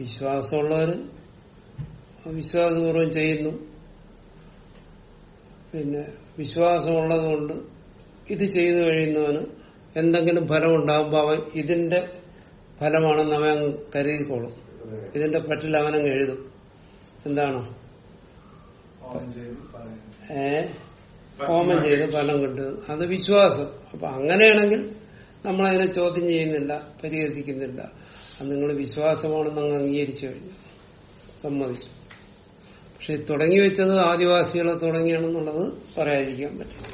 വിശ്വാസമുള്ളവര് വിശ്വാസപൂർവം ചെയ്യുന്നു. പിന്നെ വിശ്വാസമുള്ളത് കൊണ്ട് ഇത് ചെയ്തു കഴിയുന്നവന് എന്തെങ്കിലും ഫലം ഉണ്ടാകുമ്പോൾ അവൻ ഇതിന്റെ ഫലമാണെന്ന് അവൻ കരുതിക്കോളും. ഇതിന്റെ പറ്റിൽ അവനങ്ങ് എഴുതും. എന്താണ്? ഏ? ഹോമം ചെയ്ത് ഫലം കിട്ടുക അത് വിശ്വാസം. അപ്പൊ അങ്ങനെയാണെങ്കിൽ നമ്മളതിനെ ചോദ്യം ചെയ്യുന്നില്ല പരിഹസിക്കുന്നില്ല. അത് നിങ്ങൾ വിശ്വാസമാണെന്ന് അങ്ങ് അംഗീകരിച്ചു കഴിഞ്ഞു. സമ്മതിച്ചു. പക്ഷെ തുടങ്ങി വെച്ചത് ആദിവാസികളെ തുടങ്ങിയാണെന്നുള്ളത് പറയാതിരിക്കാൻ പറ്റില്ല.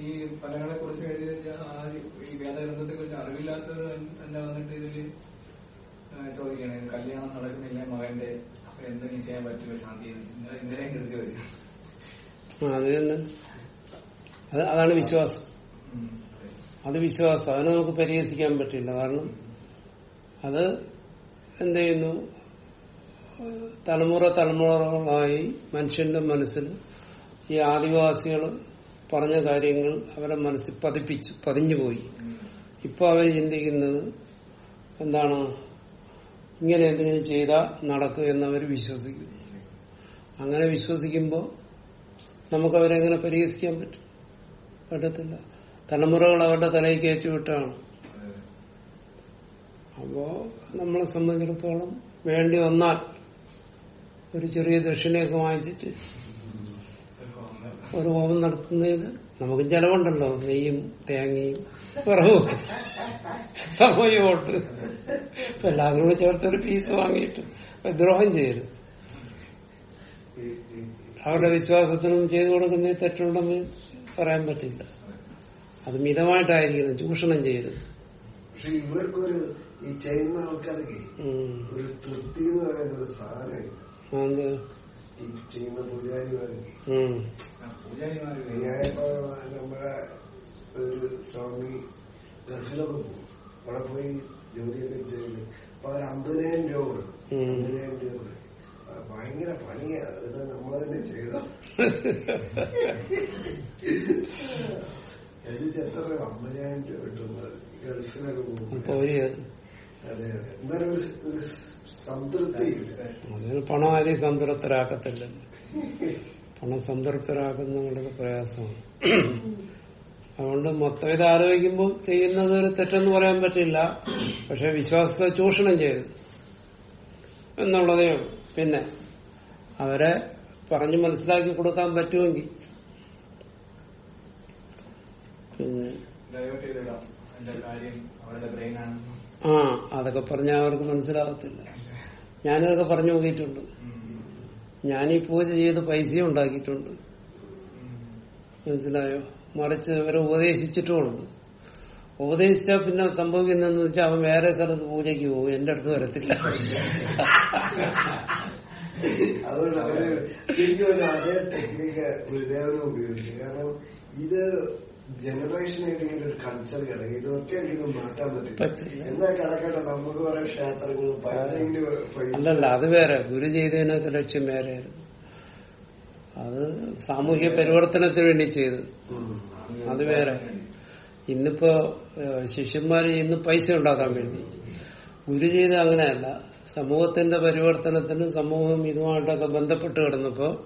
ഈ ഫലങ്ങളെ കുറിച്ച് എഴുതി ഈ വേദഗ്രന്ഥത്തെ കുറിച്ച് അറിവില്ലാത്തവർ തന്നെ വന്നിട്ട് ഇതിൽ ചോദിക്കണേ? കല്യാണം നടക്കുന്നില്ല മകന്റെ അത് തന്നെ. അത് അതാണ് വിശ്വാസം. അത്. വിശ്വാസം. അതിനെ നമുക്ക് പരിഹസിക്കാൻ പറ്റില്ല. കാരണം അത് എന്ത് ചെയ്യുന്നു? തലമുറ തലമുറകളായി മനുഷ്യന്റെ മനസ്സിൽ ഈ ആദിവാസികൾ പറഞ്ഞ കാര്യങ്ങൾ അവരെ മനസ്സിൽ പതിപ്പിച്ചു പതിഞ്ഞുപോയി. ഇപ്പൊ അവർ ചിന്തിക്കുന്നത് എന്താണ്? ഇങ്ങനെ എന്തെങ്കിലും ചെയ്താൽ നടക്കും എന്നവർ വിശ്വസിക്കുന്നു അങ്ങനെ വിശ്വസിക്കുമ്പോൾ നമുക്ക് നമുക്കവരെങ്ങനെ പരിഹസിക്കാൻ പറ്റും? പറ്റത്തില്ല. തലമുറകൾ അവരുടെ തലയിൽ കയറ്റിവിട്ടാണ് അപ്പോ നമ്മളെ സംബന്ധിച്ചിടത്തോളം വേണ്ടി വന്നാൽ ഒരു ചെറിയ ദക്ഷിണയൊക്കെ വാങ്ങിച്ചിട്ട് ഒരു ഹോമം നടത്തുന്നതിന് നമുക്ക് ചെലവുണ്ടല്ലോ. നെയ്യും തേങ്ങയും വിറവുമൊക്കെ സമയമുണ്ട്. ഇപ്പൊ എല്ലാവരും കൂടെ ചേർത്ത് ഒരു പീസ് വാങ്ങിയിട്ട് ദ്രോഹം ചെയ്യരുത് അവരുടെ വിശ്വാസത്തിനും ചെയ്തു കൊടുക്കുന്നേ തെറ്റുണ്ടെന്ന് പറയാൻ പറ്റില്ല. അത് മിതമായിട്ടായിരിക്കണം ചൂഷണം ചെയ്യരുത് പക്ഷെ ഇവർക്കൊരു ഈ ചെയ്യുന്ന ആൾക്കാർക്ക് ഒരു തൃപ്തി എന്ന് പറയുന്ന ഒരു സാധനമില്ല. ഈ ചെയ്യുന്ന പൂജാരിമാർക്ക്. നമ്മുടെ ഒരു സ്വാമി ഗൾഫിലൊക്കെ പോകും അവിടെ പോയി ജോലിയൊക്കെ ചെയ്ത്. അപ്പൊ അവർ അമ്പതിനായിരം രൂപ കൊടുക്കും. അമ്പതിനായിരം രൂപ കൊടുക്കും ഭയങ്കര പണിയാ. അതൊക്കെ നമ്മളതിന്റെ എനിക്ക് എത്ര അമ്പതിനായിരം രൂപ കിട്ടുന്നത് ഗൾഫിലൊക്കെ പോകും അതെ അതെ. എന്നാലും ഒരു സംതൃപ്തി പണം ആരെയും സംതൃപ്തരാക്കത്തില്ല പണം സംതൃപ്തരാക്കുന്ന വളരെ പ്രയാസമാണ്. അതുകൊണ്ട് മൊത്തം ഇത് ആലോചിക്കുമ്പോൾ ചെയ്യുന്നത് ഒരു തെറ്റെന്ന് പറയാൻ പറ്റില്ല. പക്ഷെ വിശ്വാസത്തെ ചൂഷണം ചെയ്തു. എന്നുള്ളതേ ഉള്ളൂ. പിന്നെ അവരെ പറഞ്ഞു മനസ്സിലാക്കി കൊടുക്കാൻ പറ്റുമെങ്കിൽ. പിന്നെ ആ അതൊക്കെ പറഞ്ഞാൽ അവർക്ക് മനസ്സിലാകത്തില്ല ഞാനിതൊക്കെ പറഞ്ഞു നോക്കിയിട്ടുണ്ട്. ഞാനീ പൂജ ചെയ്ത് പൈസയും ഉണ്ടാക്കിയിട്ടുണ്ട്. മനസ്സിലായോ? മറിച്ച് ഇവരെ ഉപദേശിച്ചിട്ടുമുണ്ട് ഉപദേശിച്ചാൽ പിന്നെ സംഭവിക്കുന്നതെന്ന് വെച്ചാൽ അവൻ വേറെ സ്ഥലത്ത് പൂജയ്ക്ക് പോകും. എന്റെ അടുത്ത് വരത്തില്ല. അതുകൊണ്ട് അവർ തോന്നുന്നു അതേ ടെക്നിക്ക് ഗുരുദേവനും ഉപയോഗിച്ചു. കാരണം ഇത് ജനറേഷനായിട്ട് ഇങ്ങനെ ഒരു കൾച്ചർ കിടക്കും. ഇതൊക്കെ എനിക്ക് മാറ്റാൻ പറ്റില്ല. എന്നാ കിടക്കട്ടെ? നമുക്ക് കുറെ ക്ഷേത്രങ്ങളും പൈസ. അല്ലല്ല അത് വേറെ. ഗുരു ചെയ്തതിനൊക്കെ ലക്ഷ്യം വേറെയായിരുന്നു. അത് സാമൂഹ്യ പരിവർത്തനത്തിന് വേണ്ടി ചെയ്ത്. അത് വേറെ. ഇന്നിപ്പോ ശിഷ്യന്മാര് ഇന്ന് പൈസ ഉണ്ടാക്കാൻ വേണ്ടി. ഗുരു ചെയ്ത് അങ്ങനെയല്ല. സമൂഹത്തിന്റെ പരിവർത്തനത്തിന് സമൂഹം ഇതുമായിട്ടൊക്കെ ബന്ധപ്പെട്ട് കിടന്നപ്പോ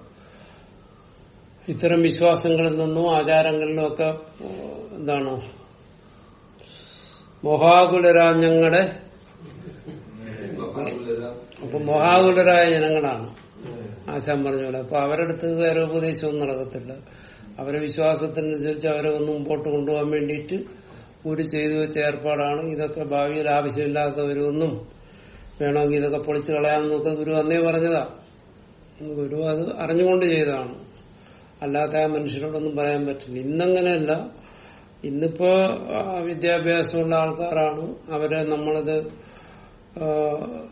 ഇത്തരം വിശ്വാസങ്ങളിൽ നിന്നും ആചാരങ്ങളിലും ഒക്കെ എന്താണ് മൊഹാകുലരാജ്ഞങ്ങളുടെ അപ്പൊ മൊഹാകുലരായ ജനങ്ങളാണ്. ആശാൻ പറഞ്ഞ പോലെ അപ്പൊ അവരുടെ അടുത്ത് വേറെ ഉപദേശമൊന്നും നടക്കത്തില്ല. അവരെ വിശ്വാസത്തിനനുസരിച്ച് അവരെ ഒന്ന് മുമ്പോട്ട് കൊണ്ടുപോകാൻ വേണ്ടിയിട്ട് ഒരു ചെയ്തു വെച്ച ഏർപ്പാടാണ്. ഇതൊക്കെ ഭാവിയിൽ ആവശ്യമില്ലാത്തവരൊന്നും വേണമെങ്കിൽ ഇതൊക്കെ പൊളിച്ചു കളയാമെന്നൊക്കെ ഗുരു അന്നേ പറഞ്ഞതാ. ഗുരു അത് അറിഞ്ഞുകൊണ്ട് ചെയ്തതാണ്. അല്ലാത്ത ആ മനുഷ്യരോടൊന്നും പറയാൻ പറ്റില്ല. ഇന്നങ്ങനെയല്ല. ഇന്നിപ്പോ വിദ്യാഭ്യാസമുള്ള ആൾക്കാരാണ്. അവരെ നമ്മളത്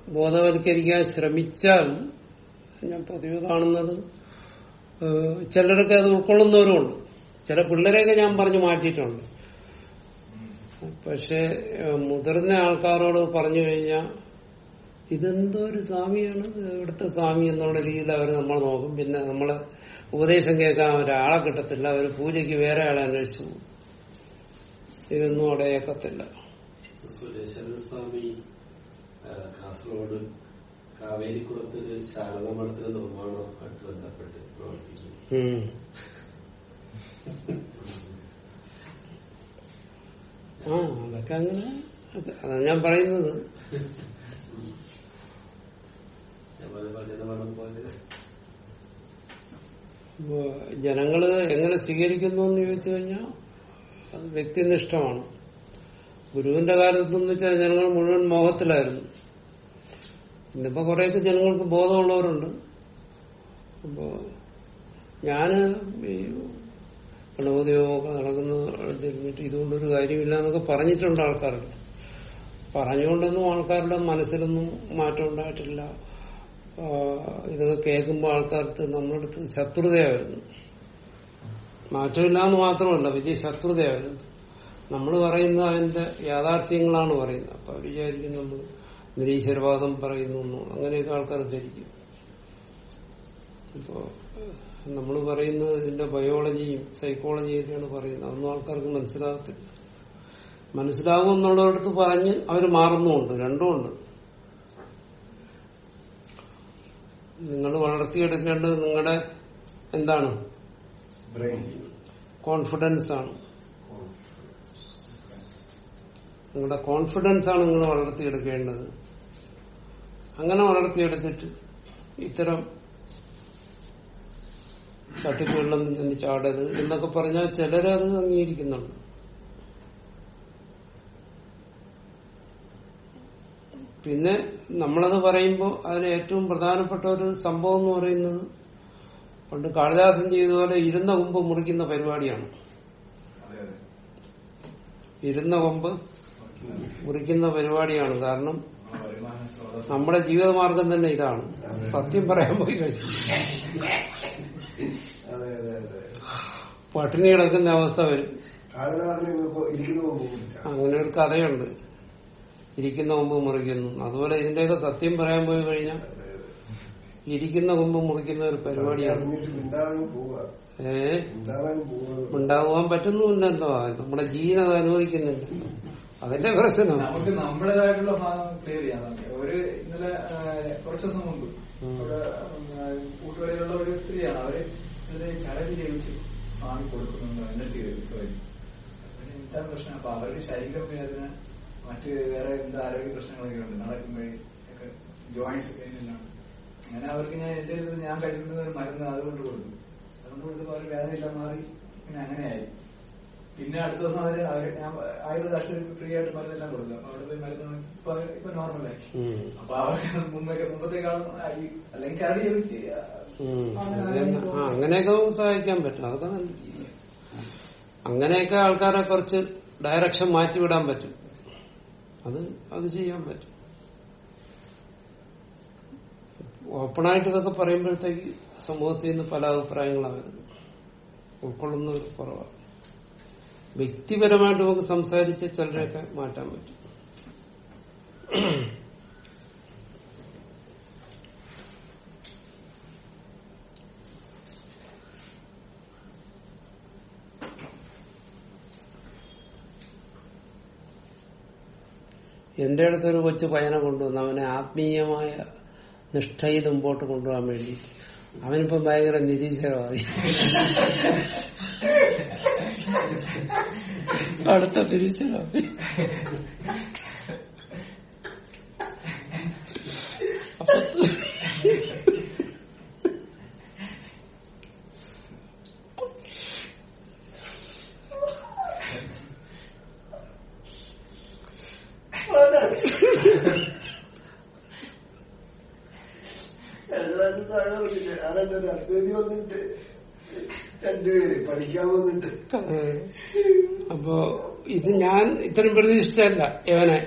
ബോധവൽക്കരിക്കാൻ ശ്രമിച്ചാൽ ഞാൻ പതിവ് കാണുന്നത്. ചിലരൊക്കെ അത് ഉൾക്കൊള്ളുന്നവരുമുണ്ട് ചില പിള്ളേരെയൊക്കെ ഞാൻ പറഞ്ഞു മാറ്റിയിട്ടുണ്ട്. പക്ഷെ മുതിർന്ന ആൾക്കാരോട് പറഞ്ഞു കഴിഞ്ഞാൽ ഇതെന്തോ ഒരു സ്വാമിയാണ് ഇവിടുത്തെ സ്വാമി എന്നുള്ള രീതിയിൽ അവർ നമ്മൾ നോക്കും. പിന്നെ നമ്മളെ ഉപദേശം കേൾക്കാൻ ഒരാളെ കിട്ടത്തില്ല അവർ പൂജയ്ക്ക് വേറെ ആളെ അന്വേഷിച്ചു. ഇതൊന്നും അവിടെ ആ, കാസർഗോഡ് കാവേരിക്കുളത്ത് ശാരദ മഠത്തിന് നിർമ്മാണമായിട്ട് ബന്ധപ്പെട്ട് പ്രവർത്തിക്കുന്നു. ആ അതൊക്കെ അങ്ങനെ അതാ ഞാൻ പറയുന്നത് ജനങ്ങൾ എങ്ങനെ സ്വീകരിക്കുന്നു എന്ന് ചോദിച്ചു കഴിഞ്ഞാൽ അത് വ്യക്തിനിഷ്ഠമാണ് ഗുരുവിന്റെ കാലത്തെന്ന് വെച്ചാൽ ജനങ്ങൾ മുഴുവൻ മോഹത്തിലായിരുന്നു ഇന്നിപ്പോ കുറെയൊക്കെ ജനങ്ങൾക്ക് ബോധമുള്ളവരുണ്ട്. അപ്പോ ഞാൻ ഈ ഗണപതിയോഗമൊക്കെ നടക്കുന്നിട്ട് ഇതുകൊണ്ടൊരു കാര്യമില്ല എന്നൊക്കെ പറഞ്ഞിട്ടുണ്ട് ആൾക്കാരുടെ പറഞ്ഞുകൊണ്ടൊന്നും ആൾക്കാരുടെ മനസ്സിലൊന്നും മാറ്റം ഉണ്ടായിട്ടില്ല. ഇതൊക്കെ കേൾക്കുമ്പോൾ ആൾക്കാർക്ക് നമ്മളടുത്ത് ശത്രുതയായിരുന്നു. മാറ്റമില്ല എന്ന് മാത്രമല്ല വലിയ ശത്രുതയായിരുന്നു. നമ്മൾ പറയുന്ന അതിന്റെ യാഥാർത്ഥ്യങ്ങളാണ് പറയുന്നത്. അപ്പൊ വിചാരിക്കും നമ്മൾ നിരീശ്വരവാദം പറയുന്നു അങ്ങനെയൊക്കെ ആൾക്കാർ ധരിക്കും. ഇപ്പോ നമ്മൾ പറയുന്നത് ഇതിന്റെ ബയോളജിയും സൈക്കോളജിയൊക്കെയാണ് പറയുന്നത്. അതൊന്നും ആൾക്കാർക്ക് മനസ്സിലാകത്തില്ല. മനസ്സിലാകും എന്നുള്ളവർക്ക് പറഞ്ഞ് അവർ മാറുന്നുമുണ്ട്. രണ്ടുമുണ്ട്. നിങ്ങൾ വളർത്തിയെടുക്കേണ്ടത് നിങ്ങളുടെ എന്താണ്? കോൺഫിഡൻസ് ആണ് നിങ്ങളുടെ കോൺഫിഡൻസ് ആണ് നിങ്ങൾ വളർത്തിയെടുക്കേണ്ടത്. അങ്ങനെ വളർത്തിയെടുത്തിട്ട് ഇത്തരം തട്ടിപ്പുകളിലൊന്നും ചെന്ന് ചാടരുത് എന്നൊക്കെ പറഞ്ഞാൽ ചിലരത് അംഗീകരിക്കുന്നുണ്ട്. പിന്നെ നമ്മളത് പറയുമ്പോൾ അതിന് ഏറ്റവും പ്രധാനപ്പെട്ട ഒരു സംഭവം എന്ന് പറയുന്നത് പണ്ട് കാളിദാസൻ പോലെ ഇരുന്ന കൊമ്പ് മുറിക്കുന്ന പരിപാടിയാണ്. ഇരുന്ന കൊമ്പ് മുറിക്കുന്ന പരിപാടിയാണ്. കാരണം നമ്മുടെ ജീവിതമാർഗം തന്നെ ഇതാണ്. സത്യം പറയാൻ പോയി കഴിഞ്ഞു. പട്ടിണി കിടക്കുന്ന അവസ്ഥ വരും. അങ്ങനെ ഒരു കഥയുണ്ട്. ഇരിക്കുന്ന കൊമ്പ് മുറിക്കുന്നു. അതുപോലെ ഇതിന്റെയൊക്കെ സത്യം പറയാൻ പോയി കഴിഞ്ഞാൽ ഇരിക്കുന്ന കൊമ്പ് മുറിക്കുന്ന ഒരു പരിപാടിയാണ്. ഏ? ഉണ്ടാകുവാൻ അത് നമ്മുടെ ജീവൻ അത് അനുവദിക്കുന്നില്ല. അതിന്റെ പ്രശ്നം. നമുക്ക് നമ്മുടേതായിട്ടുള്ള ഭാഗം ക്ലിയർ ചെയ്യാൻ ഒരു ഇന്നലെ കുറച്ചു ദിവസം മുമ്പ്. അവിടെ ഒരു സ്ത്രീയാണ്. അവർ ഇന്നലെ ചടങ്ങ് ജയിച്ച് സ്വാമി കൊടുക്കുന്നുണ്ടോ? എന്നിട്ട് വരും പിന്നെ എന്താ പ്രശ്നം? അപ്പൊ അവർക്ക് ശരീരം വേദന മറ്റ് വേറെ എന്താ ആരോഗ്യ പ്രശ്നങ്ങളൊക്കെ ഉണ്ട്. നടക്കുമ്പോഴേ ഒക്കെ ജോയിന്റ്സ് പെയിനിലാണ് അങ്ങനെ അവർക്ക് ഞാൻ എന്റെ ഞാൻ കഴിക്കുന്ന ഒരു മരുന്ന് അതുകൊണ്ട് കൊടുത്തു. അതുകൊണ്ട് കൊടുത്തപ്പോൾ അവർ വേദനയില്ല മാറി. പിന്നെ അങ്ങനെയായി. പിന്നെ അടുത്ത ദിവസം അവർ അവർ ഞാൻ ആയുർവേദ ആശുപത്രി ഫ്രീ ആയിട്ട് മരുന്നെല്ലാം കൊടുക്കും അപ്പൊ അവിടെ പോയി മരുന്ന് ഇപ്പൊ നോർമലായി. അപ്പൊ അവർക്ക് മുമ്പൊക്കെ മുമ്പത്തേക്കാളും അല്ലെങ്കിൽ കരടി അങ്ങനെയൊക്കെ സഹായിക്കാൻ പറ്റും. അതൊക്കെ. അങ്ങനെയൊക്കെ ആൾക്കാരെ കുറച്ച് ഡയറക്ഷൻ മാറ്റിവിടാൻ പറ്റും. അത് അത് ചെയ്യാൻ പറ്റും. ഓപ്പണായിട്ട് ഇതൊക്കെ പറയുമ്പോഴത്തേക്ക് സമൂഹത്തിൽ നിന്ന് പല അഭിപ്രായങ്ങളാണ് വരുന്നത്. ഒരു കുറവാണ് വ്യക്തിപരമായിട്ട് നമുക്ക് സംസാരിച്ച് ചിലരെയൊക്കെ മാറ്റാൻ പറ്റും. എന്റെ അടുത്തൊരു കൊച്ചു പയ്യനെ കൊണ്ടുവന്ന് അവനെ ആത്മീയമായ നിഷ്ഠയിൽ മുമ്പോട്ട് കൊണ്ടുപോകാൻ വേണ്ടി അവനിപ്പോ ഭയങ്കര നിരീശ്വരവാദി അടുത്ത നിരീശ്വരവാദി അപ്പൊ ആരണ്ട് അദ്വൈതി വന്നിട്ട് രണ്ടുപേര് പഠിക്കാൻ വന്നിട്ട് ഏഹ് അപ്പോ ഇത് ഞാൻ ഇത്രയും പ്രതീക്ഷിച്ചല്ല ഇവനെ.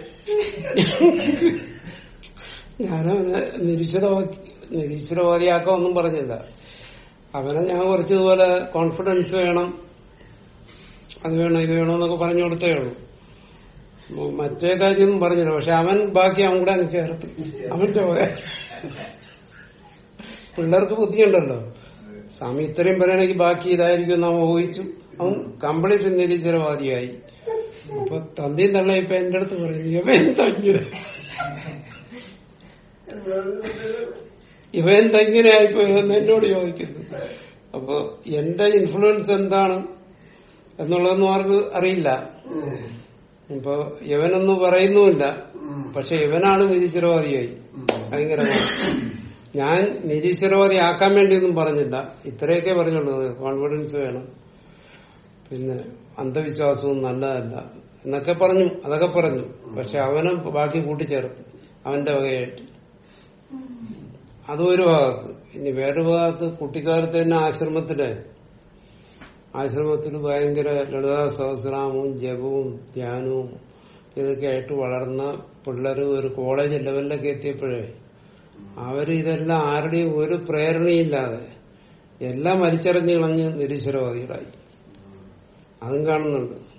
ഞാനവനെ നിരീശ്വരവാക്കി നിരീശ്വരവാദിയാക്കാമൊന്നും പറഞ്ഞില്ല. അവനെ ഞാൻ കുറച്ചതുപോലെ കോൺഫിഡൻസ് വേണം അത് വേണം ഇത് വേണമെന്നൊക്കെ പറഞ്ഞു കൊടുത്തേ ഉള്ളൂ. മറ്റേ കാര്യമൊന്നും പറഞ്ഞില്ല പക്ഷെ അവൻ ബാക്കി അവൻ കൂടെ അങ്ങ് ചേർത്ത്. അവന്റെ പിള്ളേർക്ക് ബുദ്ധിയുണ്ടല്ലോ. സ്വാമി ഇത്രയും പറയണെങ്കിൽ ബാക്കി ഇതായിരിക്കും നാം ഊഹിച്ചു. അവൻ കംപ്ലീറ്റ് നിരീശ്വരവാദിയായി. അപ്പൊ തന്തിയും തള്ള ഇപ്പൊ എന്റെ അടുത്ത് പറയുന്നു. ഇവൻ തഞ്ഞു ഇവൻ തങ്ങിനായിപ്പോയെന്ന് എന്നോട് ചോദിക്കുന്നു. അപ്പൊ എന്റെ ഇൻഫ്ലുവൻസ് എന്താണ് എന്നുള്ളതൊന്നും ആർക്ക് അറിയില്ല. ഇപ്പൊ യവനൊന്നും പറയുന്നുമില്ല. പക്ഷെ യവനാണ് നിരീശ്വരവാദിയായി. ഭയങ്കരമായി. ഞാൻ നിരീശ്വരവാദി ആക്കാൻ വേണ്ടിയൊന്നും പറഞ്ഞില്ല. ഇത്രയൊക്കെ പറഞ്ഞുള്ളത് കോൺഫിഡൻസ് വേണം. പിന്നെ അന്ധവിശ്വാസവും നല്ലതല്ല. എന്നൊക്കെ പറഞ്ഞു അതൊക്കെ പറഞ്ഞു. പക്ഷെ അവനും ബാക്കി കൂട്ടിച്ചേർത്തു. അവന്റെ വകയായിട്ട്. അതും ഒരു ഭാഗത്ത്. ഇനി വേറൊരു ഭാഗത്ത് കുട്ടിക്കാലത്ത് തന്നെ ആശ്രമത്തിൽ. ആശ്രമത്തിൽ ഭയങ്കര ലളിതാ സഹസ്രാമവും ജപവും ധ്യാനവും ഇതൊക്കെ ആയിട്ട് വളർന്ന പിള്ളേർ ഒരു കോളേജ് ലെവലിലൊക്കെ എത്തിയപ്പോഴേ അവർ ഇതെല്ലാം ആരുടെയും ഒരു പ്രേരണയില്ലാതെ എല്ലാം വലിച്ചെറിഞ്ഞ് കളഞ്ഞ് നിരീശ്വരവാദികളായി. അതും കാണുന്നുണ്ട്.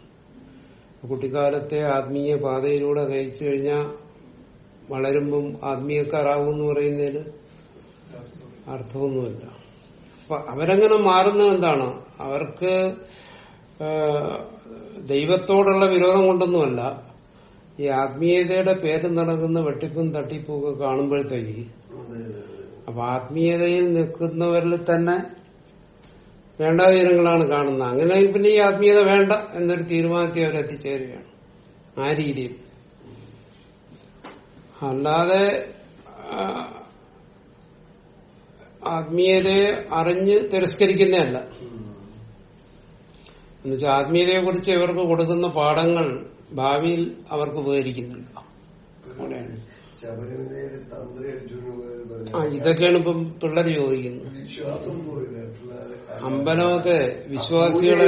കുട്ടിക്കാലത്തെ ആത്മീയ പാതയിലൂടെ നയിച്ചു കഴിഞ്ഞാൽ വളരുമ്പം ആത്മീയക്കാരാകും എന്ന് പറയുന്നതിന് അർത്ഥമൊന്നുമില്ല. അപ്പൊ അവരങ്ങനെ മാറുന്നത് എന്താണ്? അവർക്ക് ദൈവത്തോടുള്ള വിരോധം കൊണ്ടൊന്നുമല്ല ഈ ആത്മീയതയുടെ പേര് നടക്കുന്ന വെട്ടിപ്പും തട്ടിപ്പും ഒക്കെ കാണുമ്പോഴത്തേക്ക് അപ്പൊ ആത്മീയതയിൽ നിൽക്കുന്നവരിൽ തന്നെ വേണ്ടാതീരങ്ങളാണ് കാണുന്നത്. അങ്ങനെ പിന്നെ ഈ ആത്മീയത വേണ്ട എന്നൊരു തീരുമാനത്തിൽ അവർ എത്തിച്ചേരുകയാണ്. ആ രീതിയിൽ. അല്ലാതെ ആത്മീയതയെ അറിഞ്ഞ് തിരസ്കരിക്കുന്നതല്ല. എന്നുവെച്ചാൽ ആത്മീയതയെ കുറിച്ച് ഇവർക്ക് കൊടുക്കുന്ന പാഠങ്ങൾ ഭാവിയിൽ അവർക്ക് ഉപകരിക്കുന്നുണ്ട്. അവിടെയാണ് ആ ഇതൊക്കെയാണ് ഇപ്പം പിള്ളേർ ചോദിക്കുന്നത്. അമ്പലമൊക്കെ വിശ്വാസികളെ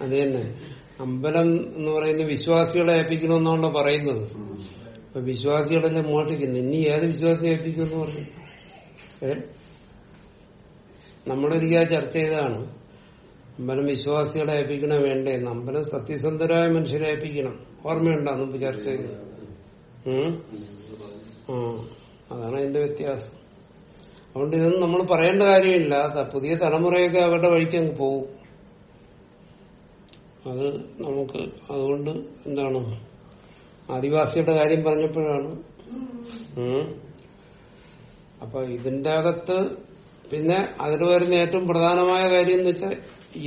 അത് തന്നെ. അമ്പലം എന്ന് പറയുന്ന വിശ്വാസികളെ ഏൽപ്പിക്കണമെന്നാണല്ലോ പറയുന്നത്. അപ്പൊ വിശ്വാസികളെല്ലാം മോട്ടിക്കുന്നു ഇനി ഏത് വിശ്വാസി ഏൽപ്പിക്കുമെന്ന് പറഞ്ഞു? ഏ? നമ്മളൊരിക്കൽ ചർച്ച ചെയ്തതാണ്. അമ്പലം വിശ്വാസികളെ ഏൽപ്പിക്കണ വേണ്ടേ അമ്പലം സത്യസന്ധരായ മനുഷ്യരെ ഏൽപ്പിക്കണം. ഓർമ്മയുണ്ടോ മുമ്പ് ചർച്ച ചെയ്ത് ഉം? ആ. അതാണ് അതിന്റെ വ്യത്യാസം. അതുകൊണ്ട് ഇതൊന്നും നമ്മൾ പറയേണ്ട കാര്യമില്ല. പുതിയ തലമുറയൊക്കെ അവരുടെ വഴിക്ക് അങ്ങ് പോകും. അത് നമുക്ക് അതുകൊണ്ട് എന്താണ്? ആദിവാസിയുടെ കാര്യം പറഞ്ഞപ്പോഴാണ്. അപ്പൊ ഇതിന്റെ അകത്ത് പിന്നെ അതിൽ വരുന്ന ഏറ്റവും പ്രധാനമായ കാര്യം എന്ന് വെച്ചാൽ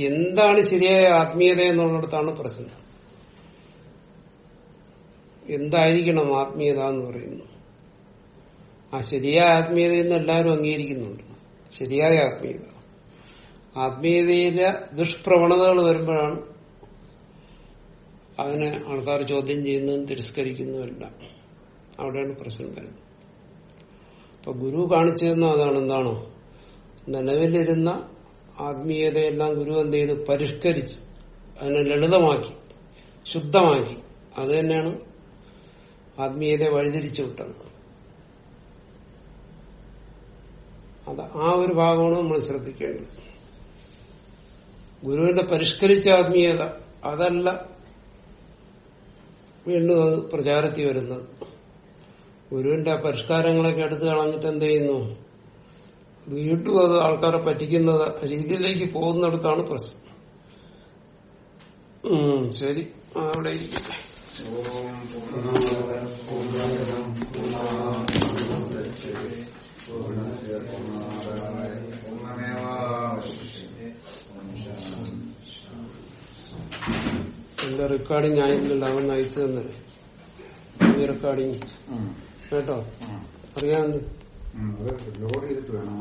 എന്താണ് ശരിയായ ആത്മീയത എന്നുള്ളിടത്താണ് പ്രശ്നം. എന്തായിരിക്കണം ആത്മീയത എന്ന് പറയുന്നു ആ ശരിയായ ആത്മീയതയെന്ന് എല്ലാവരും അംഗീകരിക്കുന്നുണ്ട്. ശരിയായ ആത്മീയത. ആത്മീയതയിലെ ദുഷ്പ്രവണതകൾ വരുമ്പോഴാണ് അതിനെ ആൾക്കാർ ചോദ്യം ചെയ്യുന്നതും തിരസ്കരിക്കുന്നതുമെല്ലാം അവിടെയാണ് പ്രശ്നം വരുന്നത്. അപ്പൊ ഗുരു കാണിച്ചു തന്ന അതാണ് എന്താണോ? നിലവിലിരുന്ന ആത്മീയതയെല്ലാം ഗുരു എന്ത് ചെയ്ത്? പരിഷ്കരിച്ച് അതിനെ ലളിതമാക്കി ശുദ്ധമാക്കി. അത് തന്നെയാണ് ആത്മീയതയെ വഴിതിരിച്ചു വിട്ടത്. അത് ആ ഒരു ഭാഗമാണ് നമ്മൾ ശ്രദ്ധിക്കേണ്ടത്. ഗുരുവിന്റെ പരിഷ്കരിച്ച ആത്മീയത അതല്ല വീണ്ടും അത് പ്രചാരത്തിൽ വരുന്നത്. ഗുരുവിന്റെ പരിഷ്കാരങ്ങളൊക്കെ എടുത്തു കളഞ്ഞിട്ട് എന്ത് ചെയ്യുന്നു? വീണ്ടും അത് ആൾക്കാരെ പറ്റിക്കുന്ന രീതിയിലേക്ക് പോകുന്നിടത്താണ് പ്രശ്നം. ശരി. അവിടെ ഇരിക്കട്ടെ. ഓം പൂർണ പൂർണമിദം എന്റെ റെക്കോർഡിംഗ് ആയിരുന്നില്ല അവൻ അയച്ചു തന്നെ ഈ റെക്കോർഡിംഗ് കേട്ടോ? അറിയാമെന്ന് ലോഡ് ചെയ്തിട്ട് വേണം